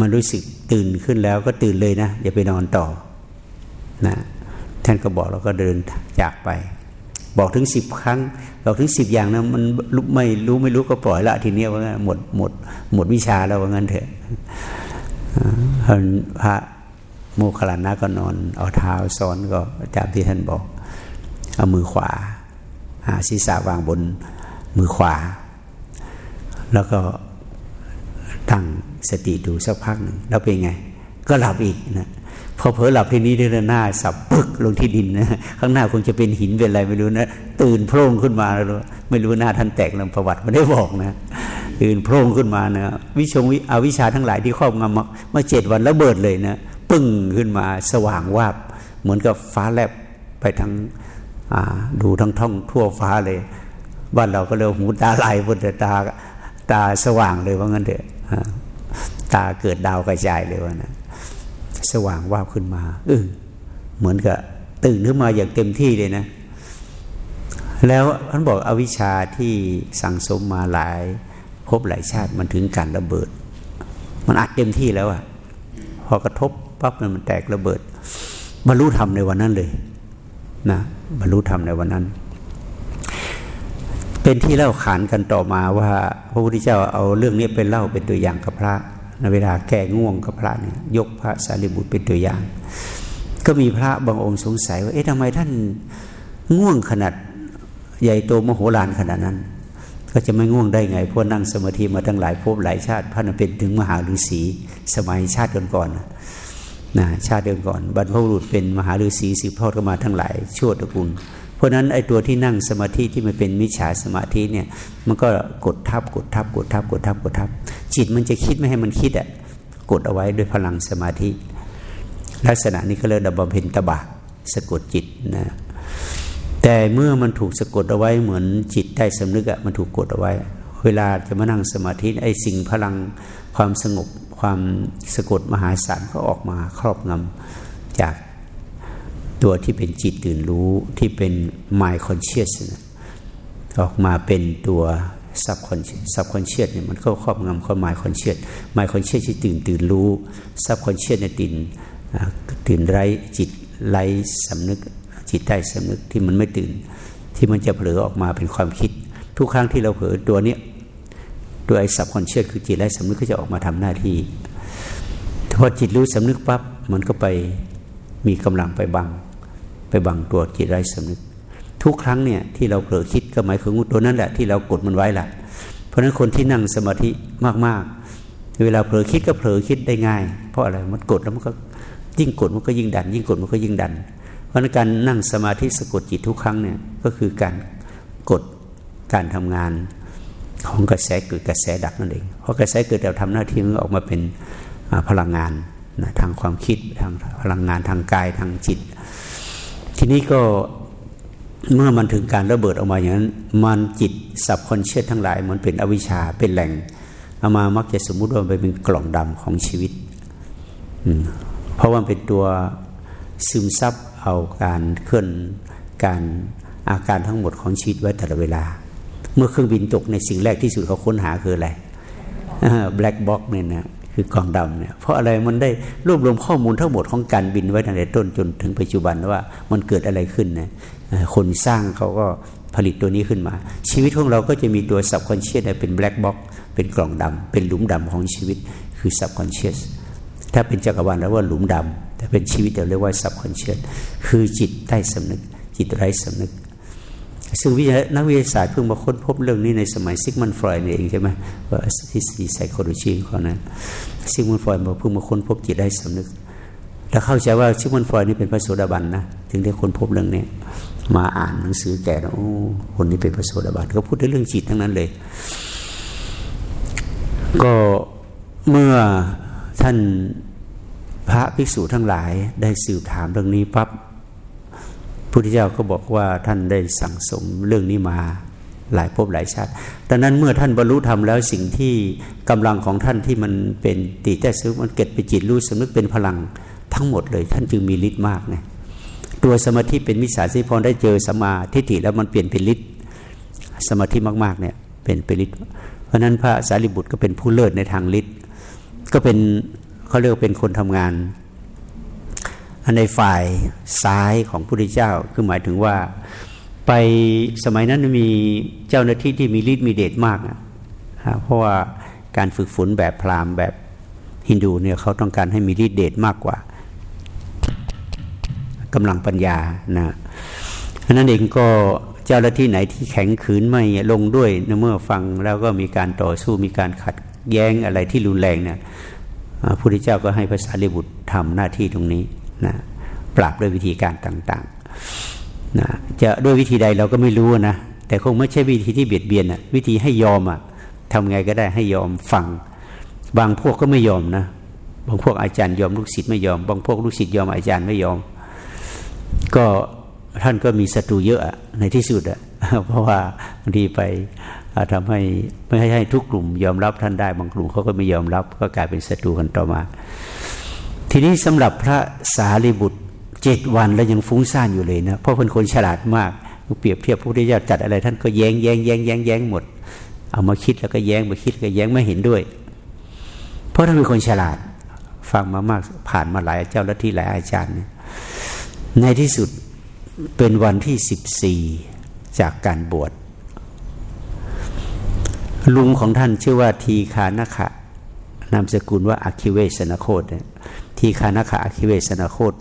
มันรู้สึกตื่นขึ้นแล้วก็ตื่นเลยนะ อย่าไปนอนต่อนะท่านก็บอกแล้วก็เดินจากไป บอกถึงสิบครั้ง บอกถึงสิบอย่างนะมันไม่รู้ไม่รู้ก็ปล่อยละทีนี้ว่าหมดหมดหมดวิชาแล้วว่างั้นเถอะพระโมคคัลลานะก็นอน เอาเท้าซ้อนก็ตามที่ท่านบอก เอามือขวาศีรษะวางบนมือขวา แล้วก็ตั้งสติดูสักพักหนึ่งแล้วเป็นไง ก็หลับอีกนะ พอเผลอหลับทีนี้เดินหน้าสับปึ๊กลงที่ดินนะข้างหน้าคงจะเป็นหินเป็นอะไรไม่รู้นะตื่นโพร่งขึ้นมาแล้วไม่รู้หน้าท่านแตกลงประวัติไม่ได้บอกนะตื่นโพร่งขึ้นมานะวิชงวิอาวิชาทั้งหลายที่ครอบงำมาเจ็ดวันแล้วเบิดเลยนะปึ้งขึ้นมาสว่างวาบ เหมือนกับฟ้าแลบไปทั้งดูทั้งท่องทั่วฟ้าเลยบ้านเราก็เรียกหูตาลายบนตาตาสว่างเลยว่างั้นเถอะตาเกิดดาวกระจายเลยว่านะ สว่างว่าขึ้นมาเออเหมือนกับตื่นขึ้นมาอย่างเต็มที่เลยนะ แล้วท่านบอกอวิชชาที่สั่งสมมาหลายพบหลายชาติมันถึงการระเบิด มันอัดเต็มที่แล้วอะพอกระทบปั๊บมันแตกระเบิด บรรลุธรรมในวันนั้นเลย นะบรรลุธรรมในวันนั้น เป็นที่เล่าขานกันต่อมาว่า พระพุทธเจ้าเอาเรื่องนี้ไปเล่าเป็นตัวอย่างกับพระ เวลาแก้ง่วงกับพระเนี่ยยกพระสารีบุตรเป็นตัวอย่าง ก็มีพระบางองค์สงสัยว่าเอ๊ะทำไมท่านง่วงขนาดใหญ่โตมโหฬารขนาดนั้น ก็จะไม่ง่วงได้ไงเพราะนั่งสมาธิมาตั้งหลายภพหลายชาติพระนเป็นถึงมหาฤาษีสมัยชาติก่อนๆนะชาติเดิมก่อนบรรพบุรุษเป็นมหาฤาษีสืบทอดกันมาทั้งหลายชั่วตระกูลเพราะนั้นไอ้ตัวที่นั่งสมาธิที่มันเป็นมิจฉาสมาธิเนี่ยมันก็กดทับกดทับกดทับกดทับกดทับ จิตมันจะคิดไม่ให้มันคิดอะกดเอาไว้ด้วยพลังสมาธิ ลักษณะนี้ก็เรียกดับบำเพ็ญตบะสะกดจิตนะแต่เมื่อมันถูกสะกดเอาไว้เหมือนจิตได้สำนึกอะมันถูกกดเอาไว้ เวลาจะมานั่งสมาธิไอ้สิ่งพลังความสงบความสะกดมหาศาลก็ออกมาครอบงำจากตัวที่เป็นจิตตื่นรู้ที่เป็น mind conscious นะออกมาเป็นตัว subconscious subconscious เนี่ยมันก็ครอบงำข้อ mind conscious mind conscious ที่ตื่นตื่นรู้ subconscious เนี่ยตื่นตื่นไร้จิตไร้สำนึกจิตใต้สำนึกที่มันไม่ตื่น ที่มันจะเผลอออกมาเป็นความคิด ทุกครั้งที่เราเผลอตัวเนี้ยตัวไอ้ subconscious คือจิตไร้สำนึกก็จะออกมาทำหน้าที่พอจิตรู้สำนึกปั๊บมันก็ไปมีกำลังไปบัง ไปบังตัวจิตไร้สำนึก ทุกครั้งเนี่ยที่เราเผลอคิดก็หมายถึงตัวนั้นแหละที่เรากดมันไว้ละเพราะฉะนั้นคนที่นั่งสมาธิมากๆ เวลาเผลอคิดก็เผลอคิดได้ง่าย เพราะอะไรมันกดแล้วมันก็ยิ่งกดมันก็ยิ่งดัน ยิ่งกดมันก็ยิ่งดัน เพราะนั้นการนั่งสมาธิสะกดจิตทุกครั้งเนี่ยก็คือการกดการทำงานของกระแสเกิดกระแสดับนั่นเอง เพราะกระแสเกิดเราทำหน้าที่มันออกมาเป็นพลังงานนะทางความคิดทางพลังงานทางกายทางจิต ทีนี้ก็ เมื่อมันถึงการระเบิดออกมาอย่างนั้น มันจิตสับคอนเชียสทั้งหลายมันเป็นอวิชชาเป็นแหล่งเอามามักจะสมมุติว่าไปเป็นกล่องดำของชีวิตเพราะว่าเป็นตัวซึมซับเอาการเคลื่อนการอาการทั้งหมดของชีวิตไว้ตลอดเวลา เมื่อเครื่องบินตกในสิ่งแรกที่สุดเขาค้นหาคืออะไร black box เนี่ยนะ คือกล่องดำเนี่ยเพราะอะไรมันได้รวบรวมข้อมูลทั้งหมดของการบินไว้ตั้งแต่ต้นจนถึงปัจจุบันว่ามันเกิดอะไรขึ้นนะคนสร้างเขาก็ผลิตตัวนี้ขึ้นมา ชีวิตของเราก็จะมีตัว subconscious เป็น black box เป็นกล่องดำเป็นหลุมดำของชีวิตคือ subconscious ถ้าเป็นจักรวาลเรียกว่าหลุมดำแต่เป็นชีวิตเราเรียกว่า subconsciousคือจิตใต้สำนึก จิตไร้สำนึก ซึ่งวินักวิทยาศาสตร์เพิ่งมาค้นพบเรื่องนี้ในสมัยซิกมันฟรอยด์เองใช่ไหมว่าทฤษฎีไซโคโลจีของนั้นซิกมันฟรอยด์เพิ่งมาค้นพบจิตได้สำนึกแล้วเข้าใจว่าซิกมันฟรอยนี่เป็นพระโสดาบันนะถึงได้ค้นพบเรื่องนี้มาอ่านหนังสือแก่แล้วโอ้คนนี้เป็นพระโสดาบันก็พูดเรื่องจิตทั้งนั้นเลย ก็เมื่อท่านพระภิกษุทั้งหลายได้สืบถามเรื่องนี้ปั๊บ พุทธเจ้าก็บอกว่าท่านได้สั่งสมเรื่องนี้มาหลายภพหลายชาติดังนั้นเมื่อท่านบรรลุธรรมแล้วสิ่งที่กำลังของท่านที่มันเป็นตีแต่ซึมันเกิดไปจิตรู้สำนึกเป็นพลังทั้งหมดเลย ท่านจึงมีฤทธิ์มากไงตัวสมาธิเป็นมิจฉาสิพรได้เจอสมาทิฏฐิแล้วมันเปลี่ยนเป็นฤทธิ์สมาธิมากๆเนี่ยเป็นเป็นฤทธิ์เพราะนั้นพระสารีบุตรก็เป็นผู้เลิศในทางฤทธิ์ก็เป็นเขาเขาเรียกเป็นคนทำงาน ในฝ่ายซ้ายของพระพุทธเจ้าคือหมายถึงว่า ไปสมัยนั้นมีเจ้าหน้าที่ที่มีฤทธิ์มีเดชมากนะเพราะว่าการฝึกฝนแบบพราหมณ์แบบฮินดูเนี่ยเขาต้องการให้มีฤทธิ์เดชมากกว่ากำลังปัญญานะเพราะนั้นเองก็เจ้าหน้าที่ไหนที่แข็งขืนไม่ลงด้วยเมื่อฟังแล้วก็มีการต่อสู้มีการขัดแย้งอะไรที่รุนแรงเนี่ยพระพุทธเจ้าก็ให้ภาษาลิบุตรทำหน้าที่ตรงนี้ นะปราบด้วยวิธีการต่างๆนะจะด้วยวิธีใดเราก็ไม่รู้นะแต่คงไม่ใช่วิธีที่เบียดเบียนอะวิธีให้ยอมอะทำไงก็ได้ให้ยอมฟัง บางพวกก็ไม่ยอมนะบางพวกอาจารย์ยอมลูกศิษย์ไม่ยอม บางพวกลูกศิษย์ยอมอาจารย์ไม่ยอม ก็ท่านก็มีศัตรูเยอะในที่สุดอะเพราะว่าบางทีไปทำให้ไม่ให้ทุกกลุ่มยอมรับท่านได้บางกลุ่มเขาก็ไม่ยอมรับ ก็กลายเป็นศัตรูกันต่อมา ทีนี้สำหรับพระสารีบุตรเจ็ดวันแล้วยังฟุ้งซ่านอยู่เลยนะเพราะเป็นคนฉลาดมากเปรียบเทียบพระพุทธเจ้าจัดอะไร ท่านก็แย้งแย้งแย้งแย้งแย้งหมด เอามาคิดแล้วก็แย้งมาคิดก็แย้งไม่เห็นด้วย เพราะท่านเป็นคนฉลาดฟังมามากผ่านมาหลายเจ้าและที่หลายอาจารย์ ในที่สุดเป็นวันที่สิบสี่จากการบวชลุงของท่านชื่อว่าทีคานาคะนามสกุลว่าอาคิเวสนโคต ทีคานาคะอาคิเวสนาโคต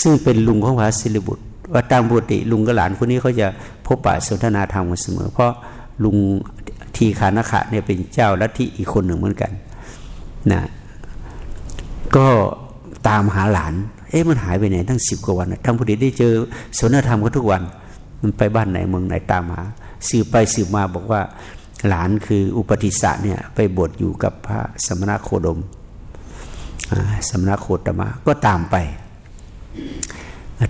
ซึ่งเป็นลุงของพระสิริบุตร ว่าตามปกติลุงกับหลานคนนี้เขาจะพบปะสนทนาธรรมกันเสมอ เพราะลุงทีคานาคะเนี่ยเป็นเจ้าลัทธิอีกคนหนึ่งเหมือนกันนะก็ตามหาหลาน เอ๊ะมันหายไปไหนตั้งสิบกว่าวันทั้งพอดีได้เจอสนทธรรมกันทุกวัน มันไปบ้านไหนเมืองไหนตามหา สืบไปสืบมาบอกว่าหลานคืออุปติสสะเนี่ยไปบวชอยู่กับพระสมณโคดม สมณโคตมะก็ตามไป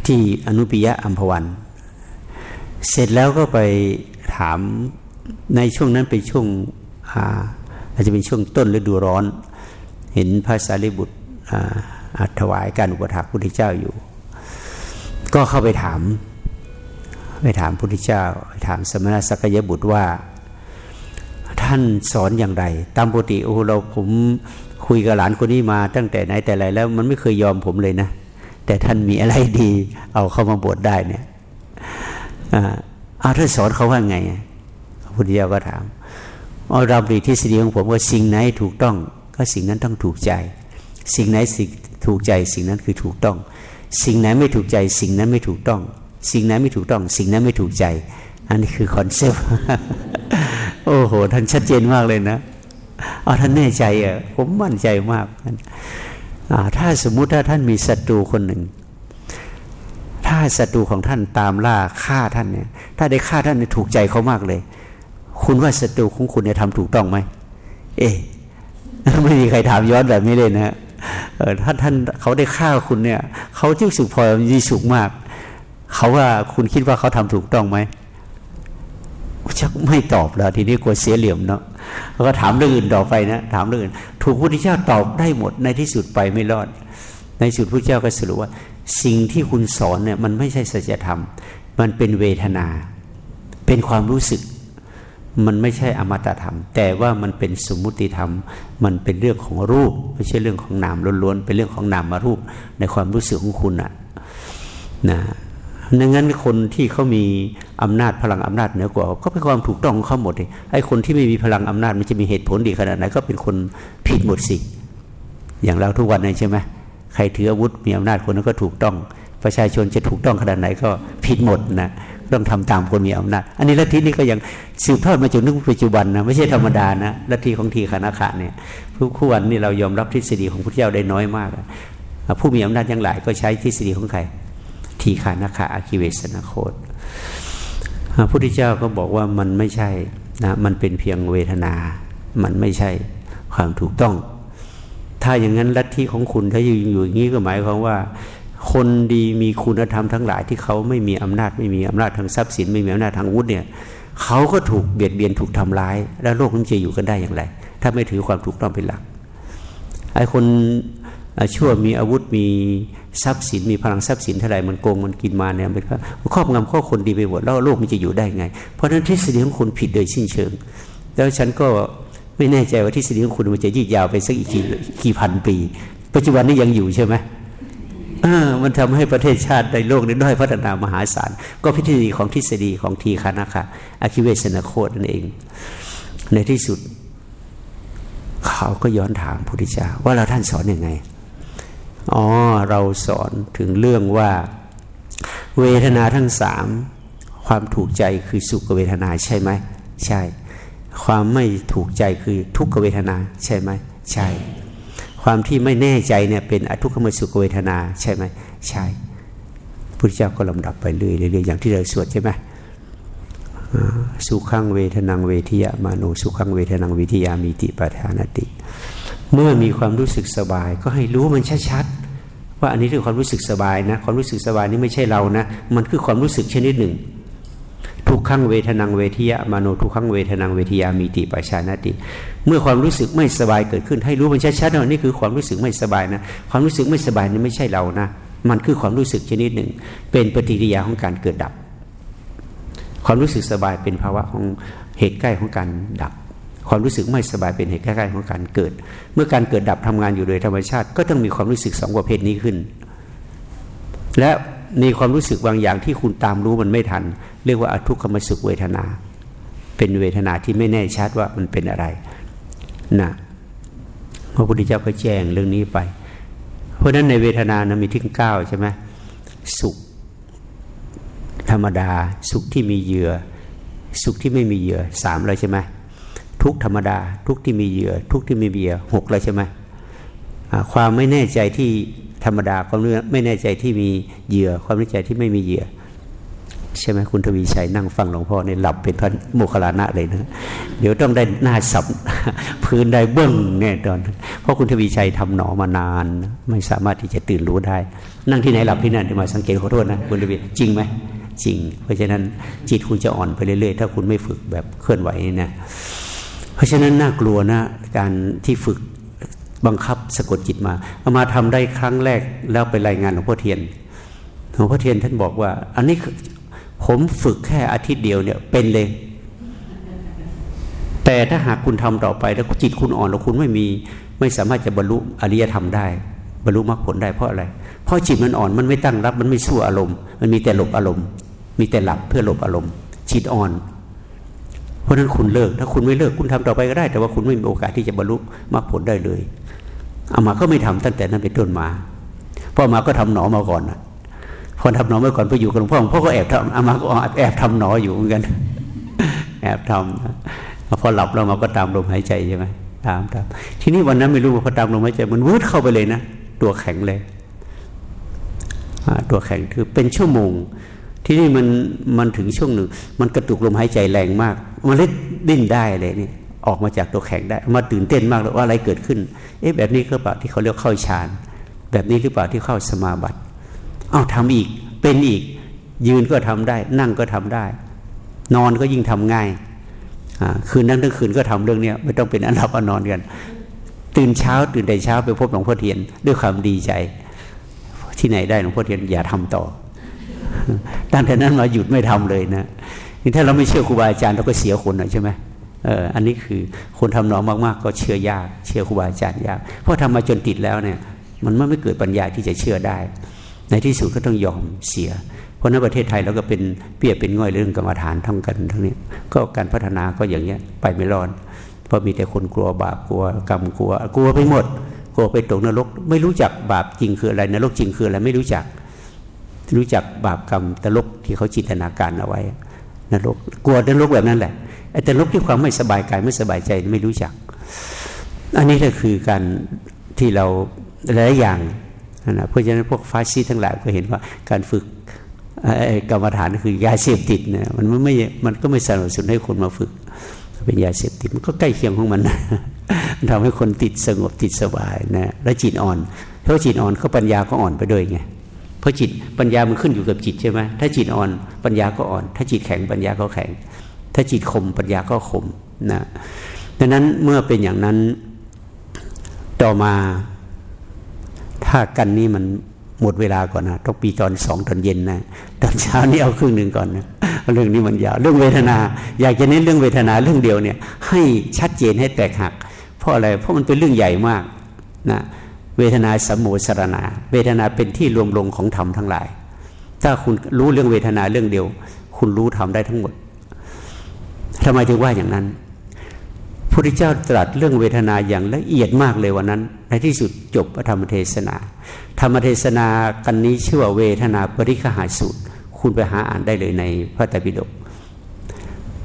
ที่อนุปิยะอัมพวัน เสร็จแล้วก็ไปถามในช่วงนั้นเป็นช่วงอาจจะเป็นช่วงต้นฤดูร้อน เห็นพระสารีบุตรถวายการอุปถัมภ์พุทธเจ้าอยู่ ก็เข้าไปถาม ไปถามพุทธเจ้าถามสมณสักยบุตรว่าท่านสอนอย่างไร ตามปกติโอ้เราผม คุยกับหลานคนนี้มาตั้งแต่ไหนแต่ไรแล้ว มันไม่เคยยอมผมเลยนะ แต่ท่านมีอะไรดี เอาเข้ามาบวชได้เนี่ยอาท่านสอนเขาว่าไงพระพุทธเจ้าก็ถามเอาเราดีทฤษฎีของผมว่าสิ่งไหนถูกต้อง ก็สิ่งนั้นต้องถูกใจ สิ่งไหนสิ่งถูกใจ สิ่งนั้นคือถูกต้อง สิ่งไหนไม่ถูกใจ สิ่งนั้นไม่ถูกต้อง สิ่งไหนไม่ถูกต้อง สิ่งนั้นไม่ถูกใจ อันนี้คือคอนเซปต์โอ้โห ท่านชัดเจนมากเลยนะ เอาท่านแน่ใจอะผมมั่นใจมากถ้าสมมุติถ้าท่านมีศัตรูคนหนึ่ง ถ้าศัตรูของท่านตามล่าฆ่าท่านเนี่ย ถ้าได้ฆ่าท่านถูกใจเขามากเลย คุณว่าศัตรูของคุณเนี่ยทำถูกต้องไหมเอ๊ไม่มีใครถามย้อนแบบนี้เลยนะถ้าท่านเขาได้ฆ่าคุณเนี่ยเขาจึงสุขพอมีสุขมากเขาว่าคุณคิดว่าเขาทำถูกต้องไหมชักไม่ตอบแล้วทีนี้กลัวเสียเหลี่ยมเนาะ แล้วก็ถามเรื่องอื่นต่อไปนะถามเรื่องอื่น ถูกพระพุทธเจ้าตอบได้หมดในที่สุดไปไม่รอด ในสุดพระเจ้าก็สรุปว่า สิ่งที่คุณสอนเนี่ยมันไม่ใช่สัจธรรม มันเป็นเวทนา เป็นความรู้สึก มันไม่ใช่อมตะธรรม แต่ว่ามันเป็นสมมุติธรรม มันเป็นเรื่องของรูป ไม่ใช่เรื่องของนามล้วนๆเป็นเรื่องของนามมารูปในความรู้สึกของคุณอะนะ ดังนั้นคนที่เขามีอำนาจพลังอำนาจเหนือกว่าก็เป็นความถูกต้องของเขาหมดเลยไอ้คนที่ไม่มีพลังอำนาจมันจะมีเหตุผลดีขนาดไหนก็เป็นคนผิดหมดสิ อย่างเราทุกวันนี้ใช่ไหมใครถืออาวุธมีอำนาจคนนั้นก็ถูกต้อง ประชาชนจะถูกต้องขนาดไหนก็ผิดหมดนะต้องทำตามคนมีอำนาจ อันนี้ลัทธินี้ก็ยังสืบทอดมาจนถึงปัจจุบันนะไม่ใช่ธรรมดานะลัทธิของทีคณะขะเนี่ยผู้วันนี้เรายอมรับทฤษฎีของพระเจ้าได้น้อยมากผู้มีอำนาจยังหลายก็ใช้ทฤษฎีของใคร ทีขานาคาอาคิเวสนาโคตพระพุทธเจ้าก็บอกว่ามันไม่ใช่นะมันเป็นเพียงเวทนา มันไม่ใช่ความถูกต้อง ถ้าอย่างนั้นลัทธิของคุณถ้าอยู่อยู่อย่างนี้ก็หมายความว่า คนดีมีคุณธรรมทั้งหลายที่เขาไม่มีอำนาจไม่มีอำนาจทางทรัพย์สิน ไม่มีอำนาจทางวุฒิเนี่ยเขาก็ถูกเบียดเบียนถูกทำร้าย แล้วโลกนี้จะอยู่กันได้อย่างไร ถ้าไม่ถือความถูกต้องเป็นหลักไอ้คน ชั่วมีอาวุธมีทรัพย์สินมีพลังทรัพย์สินเท่าไรมันโกงมันกินมาเนี่ยมันครอบงำข้อคนดีไปหมดแล้วโลกมันจะอยู่ได้ไง เพราะฉะนั้นทฤษฎีของคุณผิดโดยสิ้นเชิง แล้วฉันก็ไม่แน่ใจว่าทฤษฎีของคุณมันจะยืดยาวไปสักอีกกี่กี่พันปี ปัจจุบันนี้ยังอยู่ใช่ไหมมันทำให้ประเทศชาติในโลกนี้ด้อยพัฒนามหาศาล ก็พิธีของทฤษฎีของทีคานะคะอาคิเวสนาโคดนั่นเอง ในที่สุด เขาก็ย้อนถามพระพุทธเจ้าว่าเราท่านสอนอยังไง อ๋อเราสอนถึงเรื่องว่าเวทนาทั้งสามความถูกใจคือสุขเวทนาใช่ไหมใช่ ความไม่ถูกใจคือทุกขเวทนาใช่ไหมใช่ ความที่ไม่แน่ใจเนี่ยเป็นอทุกขมสุขเวทนาใช่ไหมใช่พุทธเจ้าก็ลำดับไปเรื่อยๆอย่างที่เราสวดใช่ไหมสุขังเวทนังเวทิยามานุสุขังเวทนังวิทยามีติปทานติ เมื่อมีความรู้สึกสบายก็ให้รู้มันชัดๆ ว่าอันนี้คือความรู้สึกสบายนะ ความรู้สึกสบายนี้ไม่ใช่เรานะ มันคือความรู้สึกชนิดหนึ่ง ทุกขังเวทนังเวทียมโนทุกขังเวทนังเวทียามีติปัชานติ เมื่อความรู้สึกไม่สบายเกิดขึ้น ให้รู้มันชัดๆว่านี่คือความรู้สึกไม่สบายนะ ความรู้สึกไม่สบายนี่ไม่ใช่เรานะ มันคือความรู้สึกชนิดหนึ่ง เป็นปฏิกิริยาของการเกิดดับ ความรู้สึกสบายเป็นภาวะของเหตุใกล้ของการดับ ความรู้สึกไม่สบายเป็นเหตุใกล้ๆของการเกิด เมื่อการเกิดดับทำงานอยู่โดยธรรมชาติ ก็ต้องมีความรู้สึกสองประเภทนี้ขึ้น และมีความรู้สึกบางอย่างที่คุณตามรู้มันไม่ทัน เรียกว่าอทุกขมสุขเวทนา เป็นเวทนาที่ไม่แน่ชัดว่ามันเป็นอะไรนะพระพุทธเจ้าก็แจ้งเรื่องนี้ไป เพราะฉะนั้นในเวทนานะมีทิ้งเก้าใช่ไหมสุข ธรรมดา สุขที่มีเหยื่อ สุขที่ไม่มีเหยื่อสามเลยใช่ไหม ทุกธรรมดา ทุกที่มีเหยื่อ ทุกที่ไม่มีเหยื่อหกเลยใช่ไหมความไม่แน่ใจที่ธรรมดาความไม่แน่ใจที่มีเหยื่อ ความแน่ใจที่ไม่มีเหยื่อ ใช่ไหมคุณทวีชัยนั่งฟังหลวงพ่อในหลับเป็นพระโมคคัลลานะเลยนะเดี๋ยวต้องได้หน้าสับพื้นได้เบื้องแน่ตอนเพราะคุณทวีชัยทำหนอมานาน ไม่สามารถที่จะตื่นรู้ได้ นั่งที่ไหนหลับที่นั่นมาสังเกตขอโทษนะคุณทวีจริงไหมจริง เพราะฉะนั้นจิตคุณจะอ่อนไปเรื่อยๆ ถ้าคุณไม่ฝึกแบบเคลื่อนไหวนะเพ ราะฉะนั้นน่ากลัวนะการที่ฝึกบังคับสะกดจิตมาเอามาทำได้ครั้งแรกแล้วไปรายงานหลวงพ่อเทียนหลวงพ่อเทียนท่านบอกว่า อันนี้ผมฝึกแค่อาทิตย์เดียวเนี่ยเป็นเลย แต่ถ้าหากคุณทำต่อไป แล้วจิตคุณอ่อนแล้วคุณไม่มีไม่สามารถจะบรรลุอริยธรรมได้ บรรลุมรรคผลได้เพราะอะไร เพราะจิตมันอ่อนมันไม่ตั้งรับ มันไม่สู้อารมณ์ มันมีแต่หลบอารมณ์ มีแต่หลับเพื่อหลบอารมณ์ จิตอ่อน เพราะนั้นคุณเลิก ถ้าคุณไม่เลิกคุณทำต่อไปก็ได้ แต่ว่าคุณไม่มีโอกาสที่จะบรรลุมรรคผลได้เลยอามาก็ไม่ทำตั้งแต่นั้นเป็นต้นมาพ่อมาก็ทำหนอมาก่อนพอทำหนอมาก่อนไปอยู่กับหลวงพ่อหลวงพ่อก็แอบทำอามาก็แอบทำหนออยู่เหมือนกัน แอบทำพอหลับแล้วมาก็ตามลมหายใจใช่ไหมตามตามทีนี้วันนั้นไม่รู้ว่าพอตามลมหายใจมันวืดเข้าไปเลยนะตัวแข็งเลยตัวแข็งคือเป็นชั่วโมง ที่นี่มันมันถึงช่วงหนึ่ง มันกระตุกลมหายใจแรงมาก มันเล็ดดิ้นได้เลยนี่ออกมาจากตัวแข็งได้ มาตื่นเต้นมากเลยว่าอะไรเกิดขึ้น เอ๊ะแบบนี้ก็เปล่าที่เขาเรียกเข้าฌาน แบบนี้หรือเปล่าที่เข้าสมาบัติเอาทำอีกเป็นอีก ยืนก็ทำได้ นั่งก็ทำได้ นอนก็ยิ่งทำง่ายคืนนั่งทั้งคืนก็ทำเรื่องนี้ไม่ต้องเป็นอันหลับอันนอนกัน ตื่นเช้าตื่นแต่เช้าไปพบหลวงพ่อเทียนด้วยความดีใจ ที่ไหนได้หลวงพ่อเทียนอย่าทำต่อ ตั้งแต่นั้นมาหยุดไม่ทำเลยนะนี่ถ้าเราไม่เชื่อครูบาอาจารย์เราก็เสียคนนะใช่ไหมเอออันนี้คือคนทำหนองมากๆ ก็เชื่อยาก เชื่อครูบาอาจารย์ยากเพราะทำมาจนติดแล้วเนี่ย มันไม่เกิดปัญญาที่จะเชื่อได้ ในที่สุดก็ต้องยอมเสีย เพราะในประเทศไทยเราก็เป็นเปียเป็นง่อยเรื่องกรรมฐานทำกันทั้งนี้ก็การพัฒนาก็อย่างเงี้ยไปไม่รอดเพราะมีแต่คนกลัวบาปกลัวกรรมกลัว กลัวไปหมดกลัวไปตกนรก ไม่รู้จักบาปจริงคืออะไรนรกจริงคืออะไรไม่รู้จัก รู้จักบาปกรรมตลกที่เขาจินตนาการเอาไว้นรกกลัวนรกแบบนั้นแหละแต่ลบที่ความไม่สบายกายไม่สบายใจไม่รู้จัก อันนี้ก็คือการที่เราหลายอย่างนะเพราะฉะนั้นพวกฟาซีทั้งหลายก็เห็นว่าการฝึกกรรมฐานคือยาเสพติดเนี่ยมันไม่มันก็ไม่สนับสนุนให้คนมาฝึก เป็นยาเสพติดมันก็ใกล้เคียงของมันมันทำให้คนติดสงบติดสบายนะแล้วจิตอ่อนเพราะจิตอ่อนก็ปัญญาก็อ่อนไปด้วยไง เพราะจิตปัญญามันขึ้นอยู่กับจิตใช่ไหมถ้าจิตอ่อนปัญญาก็อ่อน ถ้าจิตแข็งปัญญาก็แข็ง ถ้าจิตคมปัญญาก็คมนะดังนั้นเมื่อเป็นอย่างนั้นต่อมา ถ้ากันนี้มันหมดเวลาก่อนนะต้องปีตอนสองตอนเย็นนะตอนเช้านี้เอาครึ่งหนึ่งก่อนนะเรื่องนี้มันยาวเรื่องเวทนา อยากจะเน้นเรื่องเวทนาเรื่องเดียวเนี่ย ให้ชัดเจนให้แตกหัก เพราะอะไรเพราะมันเป็นเรื่องใหญ่มากนะ เวทนาสมโมสรณา เวทนาเป็นที่รวมลงของธรรมทั้งหลาย ถ้าคุณรู้เรื่องเวทนาเรื่องเดียว คุณรู้ธรรมได้ทั้งหมดทำไมถึงว่าอย่างนั้นพระพุทธเจ้าตรัสเรื่องเวทนาอย่างละเอียดมากเลยวันนั้น ในที่สุดจบธรรมเทศนา ธรรมเทศนากันนี้ชื่อว่าเวทนาปริคหาสูตร คุณไปหาอ่านได้เลยในพระไตรปิฎก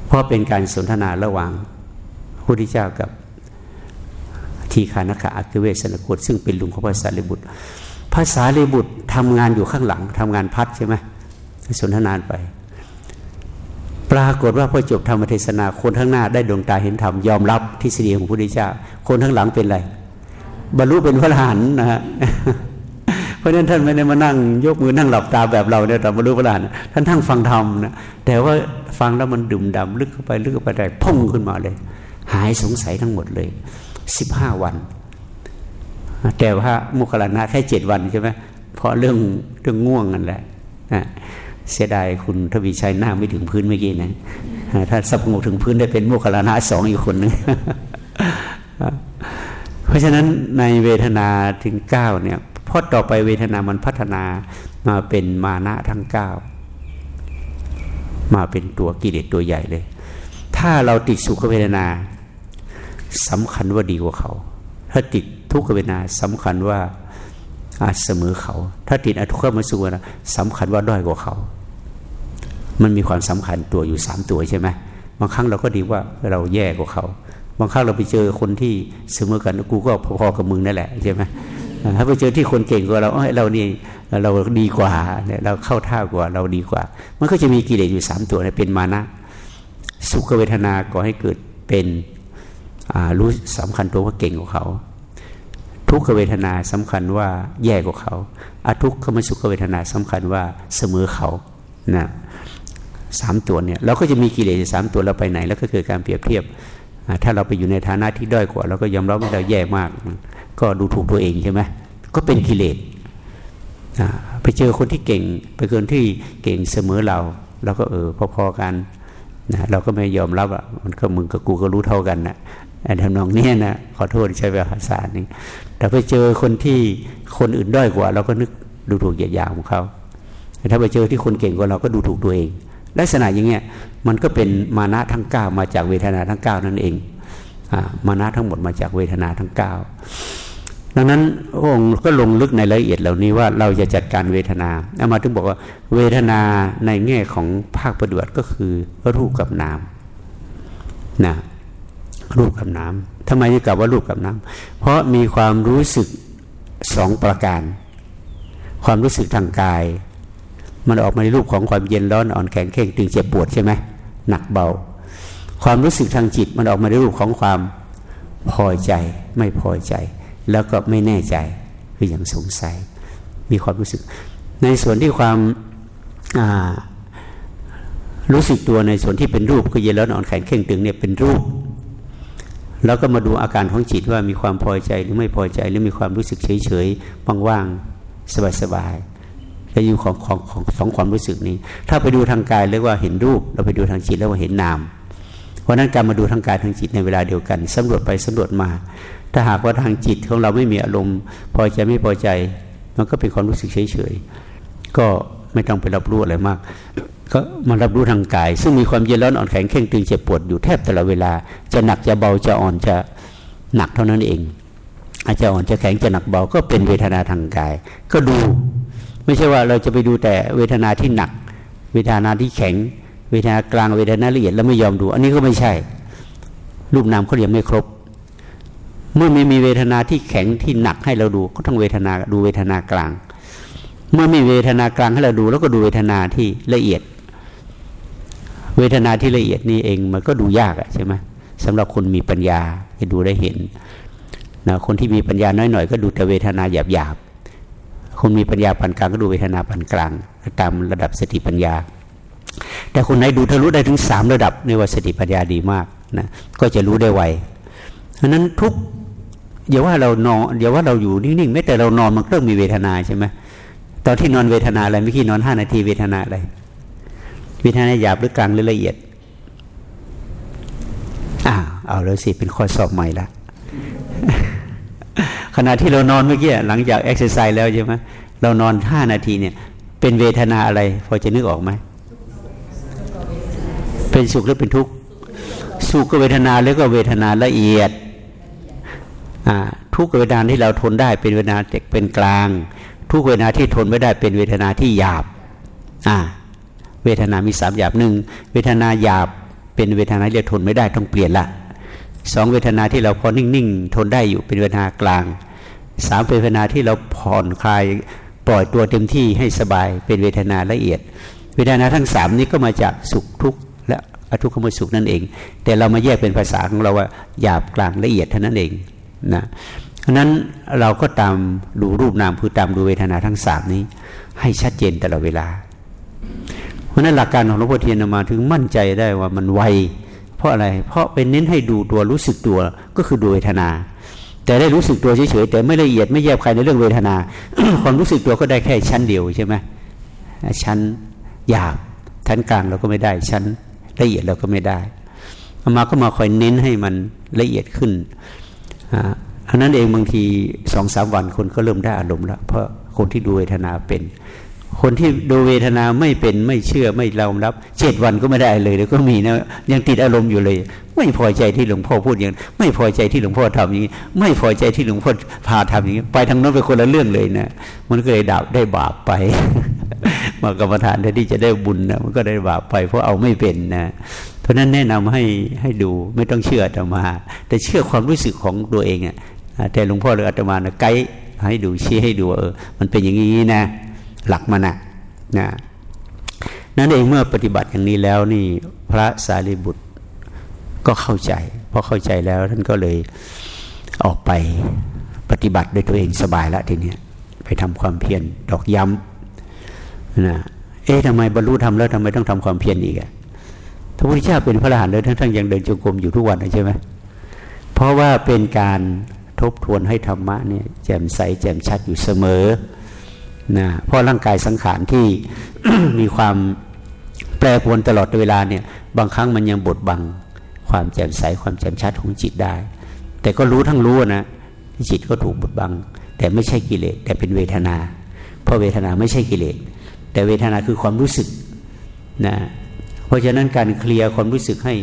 เพราะเป็นการสนทนาระหว่างพระพุทธเจ้ากับ ทีคานาคาอัคเวสนกุฎซึ่งเป็นลุงของภาษาลิบุตรภาษาลิบุตรทำงานอยู่ข้างหลังทำงานพัดใช่ไหมสนทนานไป ปรากฏว่าพอจบธรรมเทศนา คนข้างหน้าได้ดวงตาเห็นธรรมยอมรับทฤษฎีของพระพุทธเจ้า คนข้างหลังเป็นอะไรบรรลุเป็นพระอรหันต์นะฮะเพราะฉะนั้นท่านไม่ได้มานั่งยกมือนั่งหลับตาแบบเราเนี่ยแต่บรรลุพระอรหันต์ท่านทั้งฟังธรรมนะแต่ว่าฟังแล้วมันดื่มดำลึกเข้าไปลึกเข้าไปได้พุ่งขึ้นมาเลย หายสงสัยทั้งหมดเลย สิบห้าวัน แต่ว่ามุขลานะแค่เจ็ดวันใช่ไหมเพราะเรื่องเรื่องง่วงนั่นแหละเสียดายคุณทวีชัยหน้าไม่ถึงพื้นเมื่อกี้นะถ้าสับงกถึงพื้นได้เป็นมุขลานะสองอีกคนนึงเพราะฉะนั้นในเวทนาถึงเก้าเนี่ยพอต่อไปเวทนามันพัฒนามาเป็นมานะทั้งเก้ามาเป็นตัวกิเลสตัวใหญ่เลย ถ้าเราติดสุขเวทนา สำคัญว่าดีกว่าเขา ถ้าติดทุกขเวทนาสำคัญว่าอาจเสมอเขา ถ้าติดอทุกขมสุขนะสำคัญว่าด้อยกว่าเขา มันมีความสำคัญตัวอยู่สามตัวใช่ไหมบางครั้งเราก็ดีว่าเราแย่กว่าเขา บางครั้งเราไปเจอคนที่เสมอกันกูก็พอๆกับมึงนั่นแหละใช่ไหมถ้าไปเจอที่คนเก่งกว่าเราเอ้ยเรานี่เราดีกว่าเนี่ยเราเข้าท่ากว่าเราดีกว่า มันก็จะมีกิเลสอยู่สามตัวเป็นมานะ สุขเวทนาก่อให้เกิดเป็น รู้สำคัญตัวว่าเก่งกว่าเขา ทุกขเวทนาสำคัญว่าแย่กว่าเขาอาทุกขมสุขเวทนาสำคัญว่าเสมอเขานะสามตัวเนี่ยเราก็จะมีกิเลสสามตัวเราไปไหน แล้วก็เกิดการเปรียบเทียบ ถ้าเราไปอยู่ในฐานะที่ด้อยกว่า เราก็ยอมรับว่าเราแย่มาก ก็ดูถูกตัวเองใช่ไหมก็เป็นกิเลสไปเจอคนที่เก่ง ไปเกินที่เก่งเสมอเราเราก็เออพอๆกันนะเราก็ไม่ยอมรับอะมันก็มึงกับกูก็รู้เท่ากันนะ ทำนองนี้นะขอโทษใช้ภาษาหนึ่งแต่ไปเจอคนที่คนอื่นด้อยกว่า เราก็นึกดูถูกเหยียดหยามของเขาถ้าไปเจอที่คนเก่งกว่าเราก็ดูถูกตัวเอง ลักษณะอย่างเงี้ยมันก็เป็นมานะทั้งเก้ามาจากเวทนาทั้งเก้านั่นเองมานะทั้งหมดมาจากเวทนาทั้งเก้าดังนั้นองค์ก็ลงลึกในรายละเอียดเหล่านี้ว่าเราจะจัดการเวทนาเอามาถึงบอกว่าเวทนาในแง่ของภาคปฏิบัติก็คือรูปกับนามนะ รูปกับน้ำทำไมถึงกล่าวว่ารูปกับน้ำเพราะมีความรู้สึกสองประการ ความรู้สึกทางกาย มันออกมาในรูปของความเย็นร้อนอ่อนแข็งเข่งตึงเจ็บปวดใช่ไหมหนักเบา ความรู้สึกทางจิตมันออกมาในรูปของความพอใจ ไม่พอใจ แล้วก็ไม่แน่ใจคืออย่างสงสัย มีความรู้สึก ในส่วนที่ความรู้สึกตัวในส่วนที่เป็นรูปคือเย็นร้อนอ่อนแข็งเข่งตึงเนี่ยเป็นรูป แล้วก็มาดูอาการของจิตว่ามีความพอใจหรือไม่พอใจหรือมีความรู้สึกเฉยเฉยว่างๆสบายๆจะอยู่ของของของสองความรู้สึกนี้ ถ้าไปดูทางกายเรียกว่าเห็นรูป เราไปดูทางจิตแล้วว่าเห็นนาม เพราะนั้นการมาดูทางกายทางจิตในเวลาเดียวกันสำรวจไปสำรวจมา ถ้าหากว่าทางจิตของเราไม่มีอารมณ์ พอใจไม่พอใจ มันก็เป็นความรู้สึกเฉยเฉยก็ ไม่ต้องไปรับรู้อะไรมาก ก็มารับรู้ทางกาย ซึ่งมีความเย็นร้อนอ่อนแข็งเข่งตึงเจ็บปวดอยู่แทบตลอดเวลา จะหนักจะเบาจะอ่อนจะหนักเท่านั้นเอง อาจจะอ่อนจะแข็งจะหนักเบาก็เป็นเวทนาทางกาย ก็ดู ไม่ใช่ว่าเราจะไปดูแต่เวทนาที่หนัก เวทนาที่แข็ง เวทนากลางเวทนาละเอียดแล้วไม่ยอมดู อันนี้ก็ไม่ใช่ รูปนามเขายังไม่ครบเมื่อไม่มีเวทนาที่แข็งที่หนักให้เราดู ก็ต้องเวทนาดูเวทนากลาง เมื่อมีเวทนากลางให้เราดู แล้วก็ดูเวทนาที่ละเอียด เวทนาที่ละเอียดนี่เองมันก็ดูยากอะใช่ไหมสำหรับคนมีปัญญาจะดูได้เห็นนะคนที่มีปัญญาน้อยหน่อยก็ดูแต่เวทนาหยาบหยาบคนมีปัญญาปานกลางก็ดูเวทนาปานกลาง ตามระดับสติปัญญา แต่คนไหนดูทะลุได้ถึงสามระดับในว่าสติปัญญาดีมากนะก็จะรู้ได้ไวเพราะนั้นทุกอย่าว่าเรานอนอย่าว่าเราอยู่นิ่งๆแม้แต่เรานอนมันเริ่มมีเวทนาใช่ไหม ตอนที่นอนเวทนาอะไรเมื่อกี้นอนห้านาทีเวทนาอะไรเวิธานาหยาบหรือกลางหรือละเอียดอ้าวเอาเลยสิเป็นข้อสอบใหม่ละขณะที่เรานอนเมื่อกี้หลังจากเอ็กซ์ไซส์แล้วใช่ไหมเรานอนห้านาทีเนี่ย เป็นเวทนาอะไร พอจะนึกออกไหมเป็นสุขหรือเป็นทุกข์สุขก็เวทนาแล้วก็เวทนาละเอียดทุกขเวทนาที่เราทนได้เป็นเวทนาเด็กเป็นกลาง ทุกขเวทนาที่ทนไม่ได้เป็นเวทนาที่หยาบอ่าเวทนามีสามหยาบหนึ่งเวทนาหยาบเป็นเวทนาที่ทนไม่ได้ต้องเปลี่ยนละสองเวทนาที่เราพอนิ่งๆทนได้อยู่เป็นเวทนากลางสามเวทนาที่เราผ่อนคลายปล่อยตัวเต็มที่ให้สบายเป็นเวทนาละเอียด เวทนาทั้งสามนี้ก็มาจากสุขทุกข์และอทุกขมสุขนั่นเอง แต่เรามาแยกเป็นภาษาของเราว่าหยาบกลางละเอียดเท่านั้นเองนะเราะนั้นเราก็ตามดูรูปนามคือตามดูเวทนาทั้งสามนี้ ให้ชัดเจนตลอดเวลา เพราะนั้นหลักการของหลวงพ่อเทียนมาถึงมั่นใจได้ว่ามันไวเพราะอะไร เพราะเป็นเน้นให้ดูตัวรู้สึกตัวก็คือดูเวทนา แต่ได้รู้สึกตัวเฉยๆแต่ไม่ละเอียดไม่แยบใครในเรื่องเวทนา ความรู้สึกตัวก็ได้แค่ชั้นเดียวใช่ไหมชั้นหยาบชั้นกลางเราก็ไม่ได้ ชั้นละเอียดเราก็ไม่ได้อามาก็มาคอยเน้นให้มันละเอียดขึ้น อันนั้นเองบางทีสองสามวันคนก็เริ่มได้อารมณ์แล้วเพราะคนที่ดูเวทนาเป็น คนที่ดูเวทนาไม่เป็นไม่เชื่อไม่ยอมรับเจ็ดวันก็ไม่ได้เลยแล้วก็มีนะยังติดอารมณ์อยู่เลย ไม่พอใจที่หลวงพ่อพูดอย่างไม่พอใจที่หลวงพ่อทำอย่างนี้ ไม่พอใจที่หลวงพ่อพาทำอย่างนี้ ไปทางโน้นไปคนละเรื่องเลยนะมันก็เลยดาบได้บาปไป มากรรมฐานแทนที่จะได้บุญนะมันก็ได้บาปไป เพราะเอาไม่เป็นนะเพราะนั้นแนะนำให้ให้ดูไม่ต้องเชื่อแต่มา แต่เชื่อความรู้สึกของตัวเองอะ แต่หลวงพ่อหรืออาตมานะไกด์ให้ดูชี้ให้ดูเออมันเป็นอย่างนี้นะ หลักมันนะนะนั่นเองเมื่อปฏิบัติอย่างนี้แล้วนี่พระสารีบุตรก็เข้าใจพอเข้าใจแล้วท่านก็เลยออกไปปฏิบัติด้วยตัวเองสบายแล้วทีนี้ไปทำความเพียรดอกย้ำนะเอ๊ะทำไมบรรลุธรรมแล้วทำไมต้องทำความเพียรอีกอะพระพุทธเจ้าเป็นพระอรหันต์เลยทั้งยังเดินจงกรมอยู่ทุกวันใช่ไหมเพราะว่าเป็นการ ทบทวนให้ธรรมะเนี่ยแจ่มใสแจ่มชัดอยู่เสมอนะเพราะร่างกายสังขารที่มีความแปรปรวนตลอดเวลาเนี่ยบางครั้งมันยังบดบังความแจ่มใสความแจ่มชัดของจิตได้ แต่ก็รู้ทั้งรู้นะจิตก็ถูกบดบัง แต่ไม่ใช่กิเลสแต่เป็นเวทนา เพราะเวทนาไม่ใช่กิเลสแต่เวทนาคือความรู้สึกนะเพราะฉะนั้นการเคลียร์ความรู้สึกให้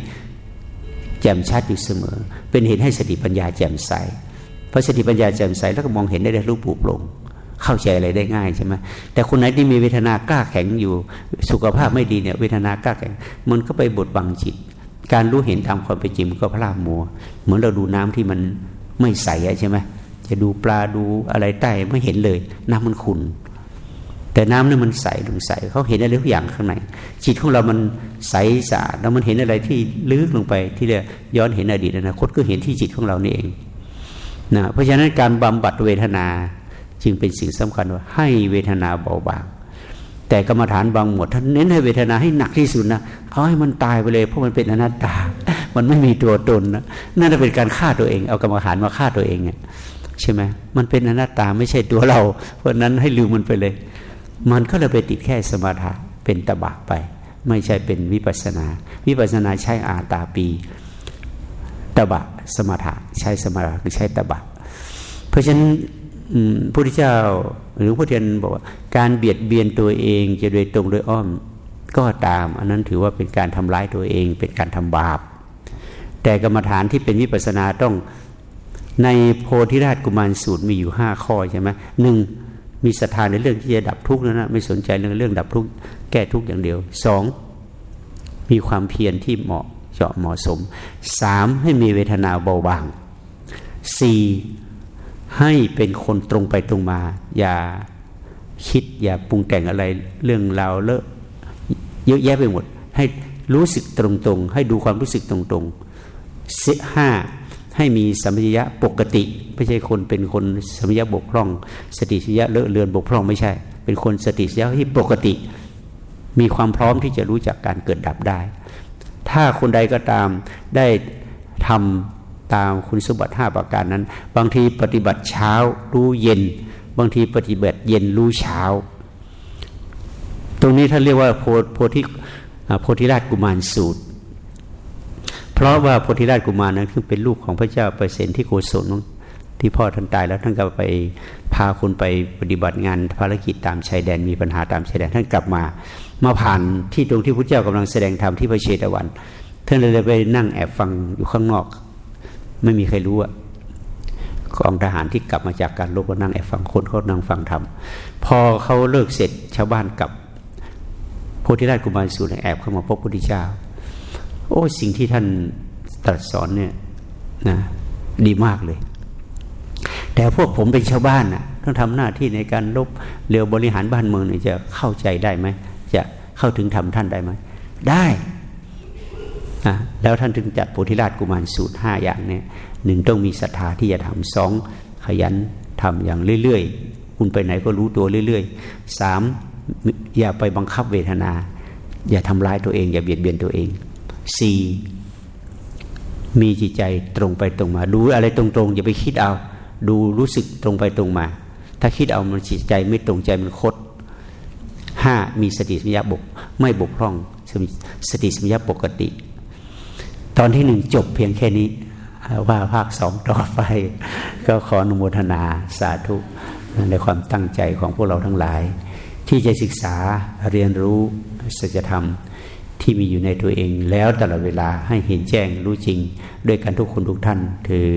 แจ่มชัดอยู่เสมอ เป็นเหตุให้สติปัญญาแจ่มใส พราะสติปัญญาแจ่มใสแล้วก็มองเห็นได้ได้รูปปุโปร่งเข้าใจอะไรได้ง่ายใช่ไหมแต่คนไหนที่มีเวทนากล้าแข็งอยู่สุขภาพไม่ดีเนี่ยเวทนากล้าแข็ง มันก็ไปบดบังจิต การรู้เห็นตามความเป็นจริงมันก็พลาดมัว เหมือนเราดูน้ำที่มันไม่ใสใช่ไหมจะดูปลาดูอะไรใต้ไม่เห็นเลย น้ำมันขุ่นแต่น้ำนี่มันใสลงใสเขาเห็นอะไรทุกอย่างข้างในจิตของเรามันใสสะอาดแล้วมันเห็นอะไรที่ลึกลงไปที่เรียกย้อนเห็นอดีตอนาคตก็เห็นที่จิตของเรานี่เอง นะเพราะฉะนั้นการบำบัดเวทนาจึงเป็นสิ่งสำคัญว่าให้เวทนาเบาบาง แต่กรรมฐานบางหมดท่านเน้นให้เวทนาให้หนักที่สุดนะเอาให้มันตายไปเลย เพราะมันเป็นอนัตตา มันไม่มีตัวตนนะนั่นจะเป็นการฆ่าตัวเอง เอากรรมฐานมาฆ่าตัวเองใช่ไหมมันเป็นอนัตตาไม่ใช่ตัวเรา เพราะนั้นให้ลืมมันไปเลย มันก็เลยไปติดแค่สมาธิเป็นตบะไป ไม่ใช่เป็นวิปัสนา วิปัสนาใช้อาตาปี ตบะสมถะใช้สมถะคือใช้ตบะ เพราะฉะนั้นพระพุทธเจ้าหรือพระเทียนบอกว่า การเบียดเบียนตัวเองจะโดยตรงโดยอ้อมก็ตาม อันนั้นถือว่าเป็นการทำร้ายตัวเอง เป็นการทำบาป แต่กรรมฐานที่เป็นวิปัสนาต้องในโพธิราชกุมารสูตรมีอยู่ห้าข้อใช่ไหมหนึ่งมีศรัทธาในเรื่องที่จะดับทุกข์นะนะไม่สนใจเรื่องเรื่องดับทุกข์แก้ทุกข์อย่างเดียวสองมีความเพียรที่เหมาะ เจาะเหมาะสมสามให้มีเวทนาเบาบางสี่ให้เป็นคนตรงไปตรงมา อย่าคิดอย่าปรุงแต่งอะไรเรื่องราวเลอะเยอะแยะไปหมด ให้รู้สึกตรงๆ ให้ดูความรู้สึกตรงๆสิห้าให้มีสัมผัสยะปกติ ไม่ใช่คนเป็นคนสัมผัสยะบกพร่อง สติสัมผัสยะเลอะเลือนบกพร่องไม่ใช่ เป็นคนสติสัมผัสยะที่ปกติ มีความพร้อมที่จะรู้จักการเกิดดับได้ ถ้าคนใดก็ตามได้ทำตามคุณสมบัติห้าประการนั้น บางทีปฏิบัติเช้ารู้เย็น บางทีปฏิบัติเย็นรู้เช้า ตรงนี้ท่านเรียกว่าโพโพธิโพธิราชกุมารสูตร เพราะว่าโพธิราชกุมารนั้นคือเป็นลูกของพระเจ้าเปรตที่โกศลที่พ่อท่านตายแล้วท่านก็ไปพาคนไปปฏิบัติงานภารกิจตามชายแดนมีปัญหาตามชายแดนท่านกลับมา มาผ่านที่ตรงที่พระเจ้ากำลังแสดงธรรมที่พระเชตวัน ท่านเลยไปนั่งแอบฟังอยู่ข้างนอก ไม่มีใครรู้อะกองทหารที่กลับมาจากการรบก็นั่งแอบฟังคนเขานั่งฟังธรรมพอเขาเลิกเสร็จชาวบ้านกลับโพธิราชกุมารสูตรแอบเข้ามาพบพระพุทธเจ้า โอ้สิ่งที่ท่านตรัสสอนเนี่ยนะดีมากเลย แต่พวกผมเป็นชาวบ้านนะต้องทำหน้าที่ในการลบเรือบริหารบ้านเมืองเนี่ยจะเข้าใจได้ไหม จะเข้าถึงธรรมท่านได้ไหมได้นะแล้วท่านถึงจัดโพธิราชกุมารสูตรห้าอย่างเนี่ยหนึ่งต้องมีศรัทธาที่จะทำสองขยันทำอย่างเรื่อยๆ คุณไปไหนก็รู้ตัวเรื่อยๆสามอย่าไปบังคับเวทนา อย่าทำร้ายตัวเอง อย่าเบียดเบียนตัวเองสี่มีจิตใจตรงไปตรงมา ดูอะไรตรงๆ อย่าไปคิดเอา ดูรู้สึกตรงไปตรงมา ถ้าคิดเอามันจิตใจไม่ตรงใจมันคด ห้ามีสติสัมยาบกไม่บกพร่องสติสัมยาปกติ ตอนที่หนึ่งจบเพียงแค่นี้ ว่าภาคสองต่อไป ก็ขออนุโมทนาสาธุในความตั้งใจของพวกเราทั้งหลาย ที่จะศึกษาเรียนรู้สัจธรรมที่มีอยู่ในตัวเอง แล้วตลอดเวลาให้เห็นแจ้งรู้จริง ด้วยกันทุกคนทุกท่านคือ